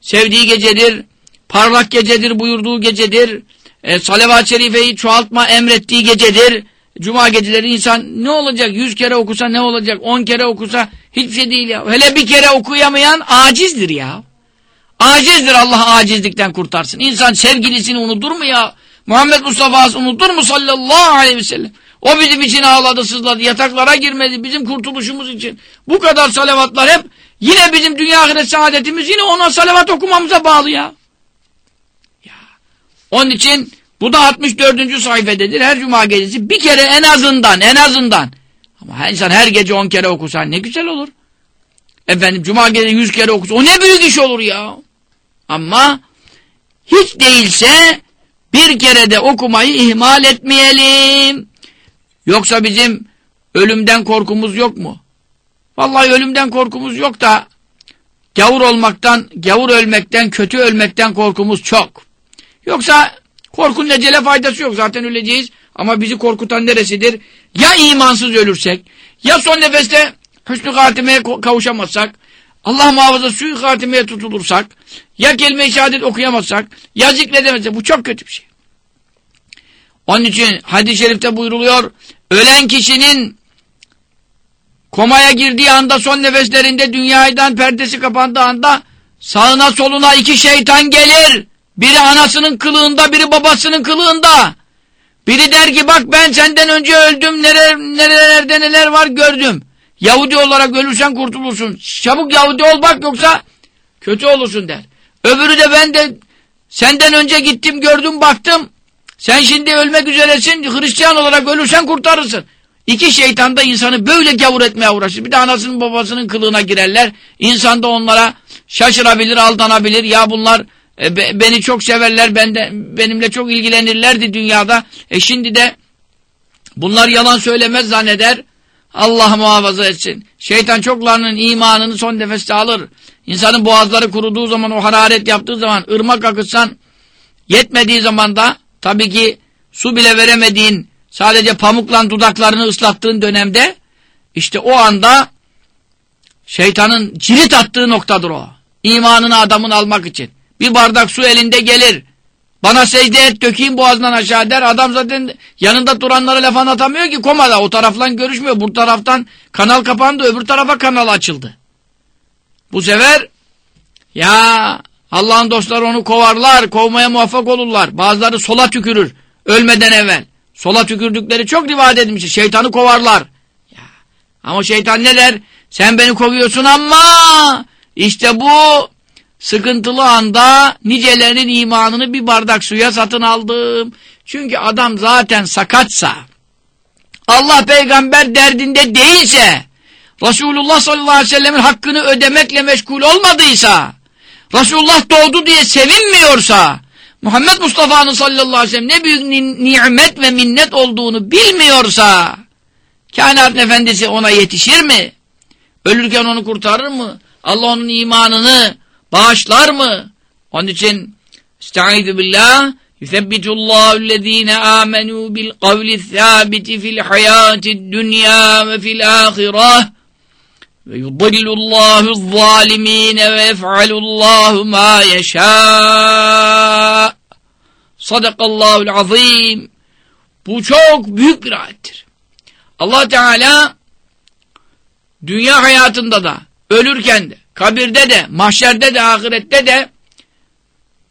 sevdiği gecedir. Parlak gecedir buyurduğu gecedir. E, Salavat-ı Şerife'yi çoğaltma emrettiği gecedir. Cuma geceleri insan ne olacak? Yüz kere okusa ne olacak? On kere okusa hiçbir şey değil ya. Hele bir kere okuyamayan acizdir ya. Acizdir Allah acizlikten kurtarsın. İnsan sevgilisini unutur mu ya? Muhammed Mustafa'sı unutur mu sallallahu aleyhi ve sellem? O bizim için ağladı sızladı yataklara girmedi bizim kurtuluşumuz için. Bu kadar salavatlar hep yine bizim dünya ahiret saadetimiz yine ona salavat okumamıza bağlı ya. ya. Onun için bu da 64. sayfededir. Her cuma gecesi bir kere en azından en azından. Ama insan her gece 10 kere okusa ne güzel olur. Efendim cuma gecesi 100 kere okusa o ne büyük iş olur ya. Ama hiç değilse bir kere de okumayı ihmal etmeyelim. Yoksa bizim ölümden korkumuz yok mu? Vallahi ölümden korkumuz yok da gavur olmaktan, gavur ölmekten, kötü ölmekten korkumuz çok. Yoksa korkunun ecele faydası yok. Zaten öleceğiz. Ama bizi korkutan neresidir? Ya imansız ölürsek, ya son nefeste hüsnü hatimeye kavuşamazsak, Allah muhafaza suyu hatimeye tutulursak, ya kelime-i şehadet okuyamazsak, ya zikredemezsek bu çok kötü bir şey. Onun için hadis-i şerifte buyruluyor, ölen kişinin komaya girdiği anda son nefeslerinde dünyadan perdesi kapandığı anda sağına soluna iki şeytan gelir. Biri anasının kılığında, biri babasının kılığında. Biri der ki bak ben senden önce öldüm, nerelerde neler var gördüm. Yahudi olarak ölürsen kurtulursun. Çabuk Yahudi ol bak yoksa kötü olursun der. Öbürü de ben de senden önce gittim gördüm baktım. Sen şimdi ölmek üzeresin Hristiyan olarak ölürsen kurtarırsın. İki şeytan da insanı böyle gavur etmeye uğraşır. Bir de anasının babasının kılığına girerler. İnsan da onlara şaşırabilir, aldanabilir. Ya bunlar e, be, beni çok severler, ben de, benimle çok ilgilenirlerdi dünyada. E şimdi de bunlar yalan söylemez zanneder. Allah muhafaza etsin. Şeytan çoklarının imanını son nefeste alır. İnsanın boğazları kuruduğu zaman, o hararet yaptığı zaman, ırmak akıtsan, yetmediği zaman da tabii ki su bile veremediğin, sadece pamukla dudaklarını ıslattığın dönemde, işte o anda şeytanın cirit attığı noktadır o. İmanını adamın almak için. Bir bardak su elinde gelir. Bana secde et dökeyim boğazından aşağı der. Adam zaten yanında duranlara laf anlatamıyor ki komada. O taraftan görüşmüyor. Bu taraftan kanal kapandı öbür tarafa kanal açıldı. Bu sefer ya Allah'ın dostları onu kovarlar. Kovmaya muvaffak olurlar. Bazıları sola tükürür. Ölmeden evvel. Sola tükürdükleri çok rivayet edilmiş. Şeytanı kovarlar. Ya. Ama şeytan ne der? Sen beni kovuyorsun ama işte bu sıkıntılı anda nicelerinin imanını bir bardak suya satın aldım. Çünkü adam zaten sakatsa, Allah peygamber derdinde değilse, Resulullah sallallahu aleyhi ve sellemin hakkını ödemekle meşgul olmadıysa, Resulullah doğdu diye sevinmiyorsa, Muhammed Mustafa'nın sallallahu aleyhi ve sellem ne büyük nimet ve minnet olduğunu bilmiyorsa, kainat efendisi ona yetişir mi? Ölürken onu kurtarır mı? Allah onun imanını bağışlar mı? Onun için Estaizu billah Yusebbitullahu ellezine amenu bil kavli thâbiti fil hayâti dünya ve fil âhireh ve yudillullahu zâlimîne ve yef'alullahu mâ yeşâ Sadakallahul azîm Bu çok büyük bir ayettir. Allah Teala dünya hayatında da ölürken de kabirde de, mahşerde de, ahirette de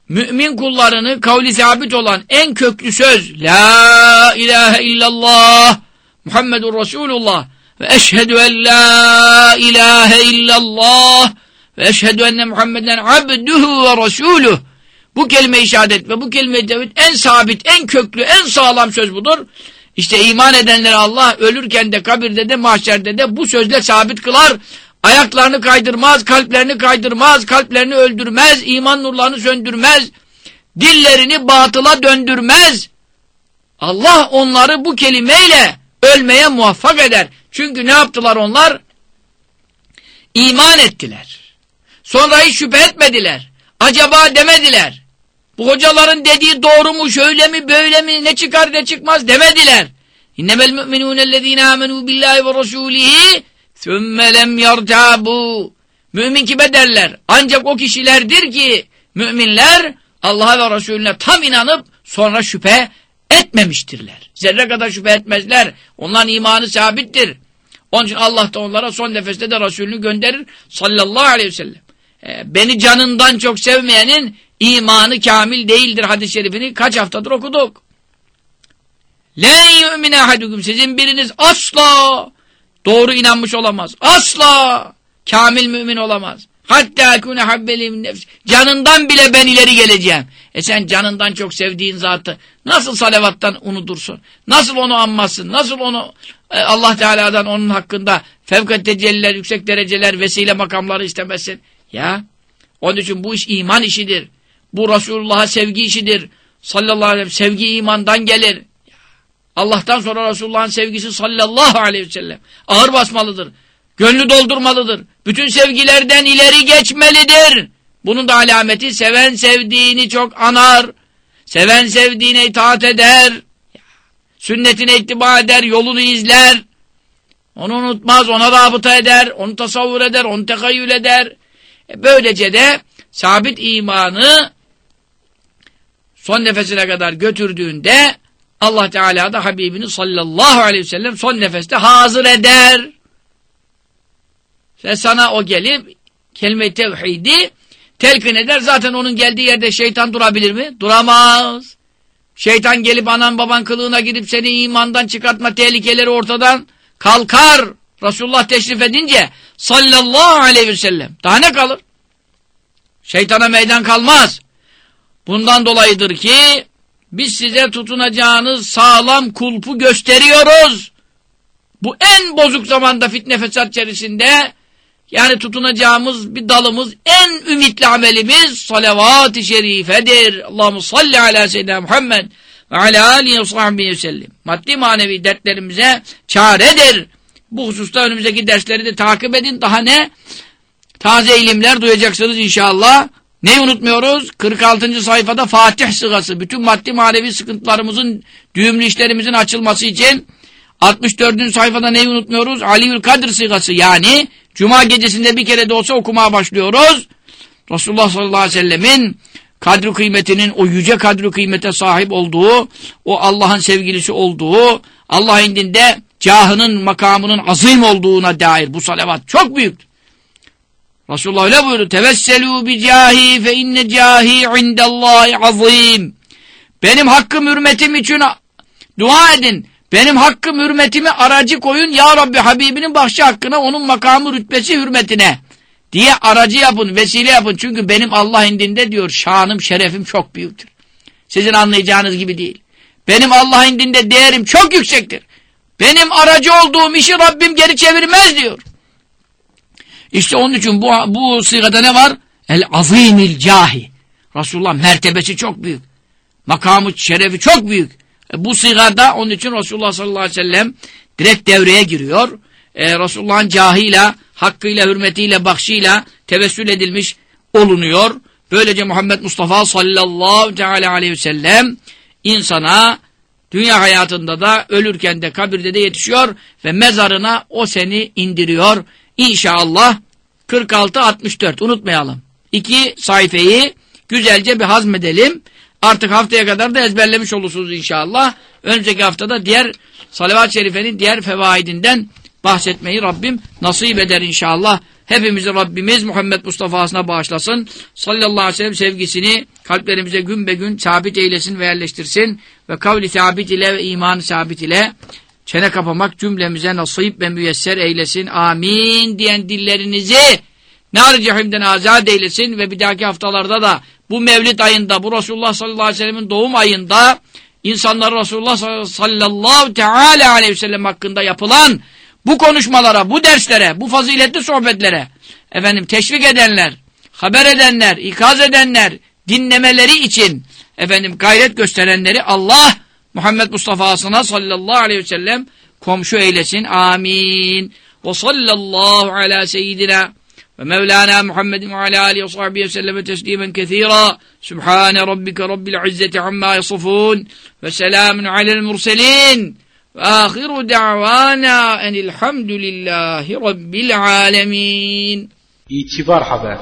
mümin kullarını kavli sabit olan en köklü söz La ilahe illallah Muhammedur Resulullah ve eşhedü en la ilahe illallah ve eşhedü enne Muhammeden abduhu ve resuluh bu kelime-i şehadet ve bu kelime-i en sabit, en köklü, en sağlam söz budur. İşte iman edenleri Allah ölürken de kabirde de mahşerde de bu sözle sabit kılar. Ayaklarını kaydırmaz, kalplerini kaydırmaz, kalplerini öldürmez, iman nurlarını söndürmez, dillerini batıla döndürmez. Allah onları bu kelimeyle ölmeye muvaffak eder. Çünkü ne yaptılar onlar? İman ettiler. Sonra hiç şüphe etmediler. Acaba demediler. Bu hocaların dediği doğru mu, şöyle mi, böyle mi, ne çıkar ne çıkmaz demediler. İnnemel müminûnellezîne âmenû billâhi ve rasûlihi Sümmelem yarcabu. Mümin kime derler? Ancak o kişilerdir ki müminler Allah'a ve Resulüne tam inanıp sonra şüphe etmemiştirler. Zerre kadar şüphe etmezler. Onların imanı sabittir. Onun için Allah da onlara son nefeste de Resulünü gönderir sallallahu aleyhi ve sellem. Ee, beni canından çok sevmeyenin imanı kamil değildir hadis-i şerifini kaç haftadır okuduk. Le yu'mine ahadukum sizin biriniz asla Doğru inanmış olamaz. Asla kamil mümin olamaz. Hatta kune habbeli nefs. Canından bile ben ileri geleceğim. E sen canından çok sevdiğin zatı nasıl salavattan unutursun? Nasıl onu anmasın? Nasıl onu e, Allah Teala'dan onun hakkında fevkat tecelliler, yüksek dereceler, vesile makamları istemezsin? Ya onun için bu iş iman işidir. Bu Resulullah'a sevgi işidir. Sallallahu aleyhi ve sellem sevgi imandan gelir. Allah'tan sonra Resulullah'ın sevgisi sallallahu aleyhi ve sellem ağır basmalıdır. Gönlü doldurmalıdır. Bütün sevgilerden ileri geçmelidir. Bunun da alameti seven sevdiğini çok anar. Seven sevdiğine itaat eder. Sünnetine ittiba eder, yolunu izler. Onu unutmaz, ona rabıta eder, onu tasavvur eder, onu tekayyül eder. E böylece de sabit imanı son nefesine kadar götürdüğünde Allah Teala da Habibini sallallahu aleyhi ve sellem son nefeste hazır eder. Ve sana o gelip kelime-i tevhidi telkin eder. Zaten onun geldiği yerde şeytan durabilir mi? Duramaz. Şeytan gelip anan baban kılığına gidip seni imandan çıkartma tehlikeleri ortadan kalkar. Resulullah teşrif edince sallallahu aleyhi ve sellem. Daha ne kalır? Şeytana meydan kalmaz. Bundan dolayıdır ki biz size tutunacağınız sağlam kulpu gösteriyoruz. Bu en bozuk zamanda fitne fesat içerisinde yani tutunacağımız bir dalımız en ümitli amelimiz salavat-ı şerifedir. Allahu salli ala seyyidina Muhammed ve ala alihi ve sahbihi ve sellem. Maddi manevi dertlerimize çaredir. Bu hususta önümüzdeki dersleri de takip edin. Daha ne? Taze ilimler duyacaksınız inşallah. Neyi unutmuyoruz? 46. sayfada Fatih sırası. Bütün maddi manevi sıkıntılarımızın, düğümlü işlerimizin açılması için 64. sayfada neyi unutmuyoruz? Aliül Kadir sigası yani Cuma gecesinde bir kere de olsa okumaya başlıyoruz. Resulullah sallallahu aleyhi ve sellemin kadri kıymetinin o yüce kadri kıymete sahip olduğu, o Allah'ın sevgilisi olduğu, Allah indinde cahının makamının azim olduğuna dair bu salavat çok büyük. Resulullah öyle buyurdu. Tevesselu bi cahi fe inne cahi indallahi azim. Benim hakkım hürmetim için dua edin. Benim hakkım hürmetimi aracı koyun ya Rabbi Habibinin bahşi hakkına onun makamı rütbesi hürmetine diye aracı yapın, vesile yapın. Çünkü benim Allah indinde diyor şanım, şerefim çok büyüktür. Sizin anlayacağınız gibi değil. Benim Allah indinde değerim çok yüksektir. Benim aracı olduğum işi Rabbim geri çevirmez diyor. İşte onun için bu, bu sırada ne var? El azimil cahi. Resulullah mertebesi çok büyük. Makamı, şerefi çok büyük. E, bu sigada onun için Resulullah sallallahu aleyhi ve sellem direkt devreye giriyor. E, Resulullah'ın cahıyla, hakkıyla, hürmetiyle, bakşıyla tevessül edilmiş olunuyor. Böylece Muhammed Mustafa sallallahu aleyhi ve sellem insana dünya hayatında da ölürken de kabirde de yetişiyor ve mezarına o seni indiriyor. İnşallah 46-64 unutmayalım. İki sayfayı güzelce bir hazmedelim. Artık haftaya kadar da ezberlemiş olursunuz inşallah. Önümüzdeki haftada diğer salavat-ı şerifenin diğer fevaidinden bahsetmeyi Rabbim nasip eder inşallah. Hepimizi Rabbimiz Muhammed Mustafa'sına bağışlasın. Sallallahu aleyhi ve sellem sevgisini kalplerimize gün be gün sabit eylesin ve yerleştirsin. Ve kavli sabit ile ve imanı sabit ile çene kapamak cümlemize nasip ve müyesser eylesin. Amin diyen dillerinizi nar cehimden azat eylesin ve bir dahaki haftalarda da bu Mevlid ayında, bu Resulullah sallallahu aleyhi ve sellemin doğum ayında insanlar Resulullah sallallahu teala aleyhi ve sellem hakkında yapılan bu konuşmalara, bu derslere, bu faziletli sohbetlere efendim teşvik edenler, haber edenler, ikaz edenler, dinlemeleri için efendim gayret gösterenleri Allah Muhammed Mustafa'sına sallallahu aleyhi ve sellem komşu eylesin. Amin. Ve sallallahu ala seyyidina ve Mevlana Muhammedin ve ala alihi ve sahbihi ve selleme teslimen kethira. Subhane rabbike rabbil izzeti amma yasifun ve selamun alel murselin. Ve ahiru da'vana enilhamdülillahi rabbil alemin. İtibar haber.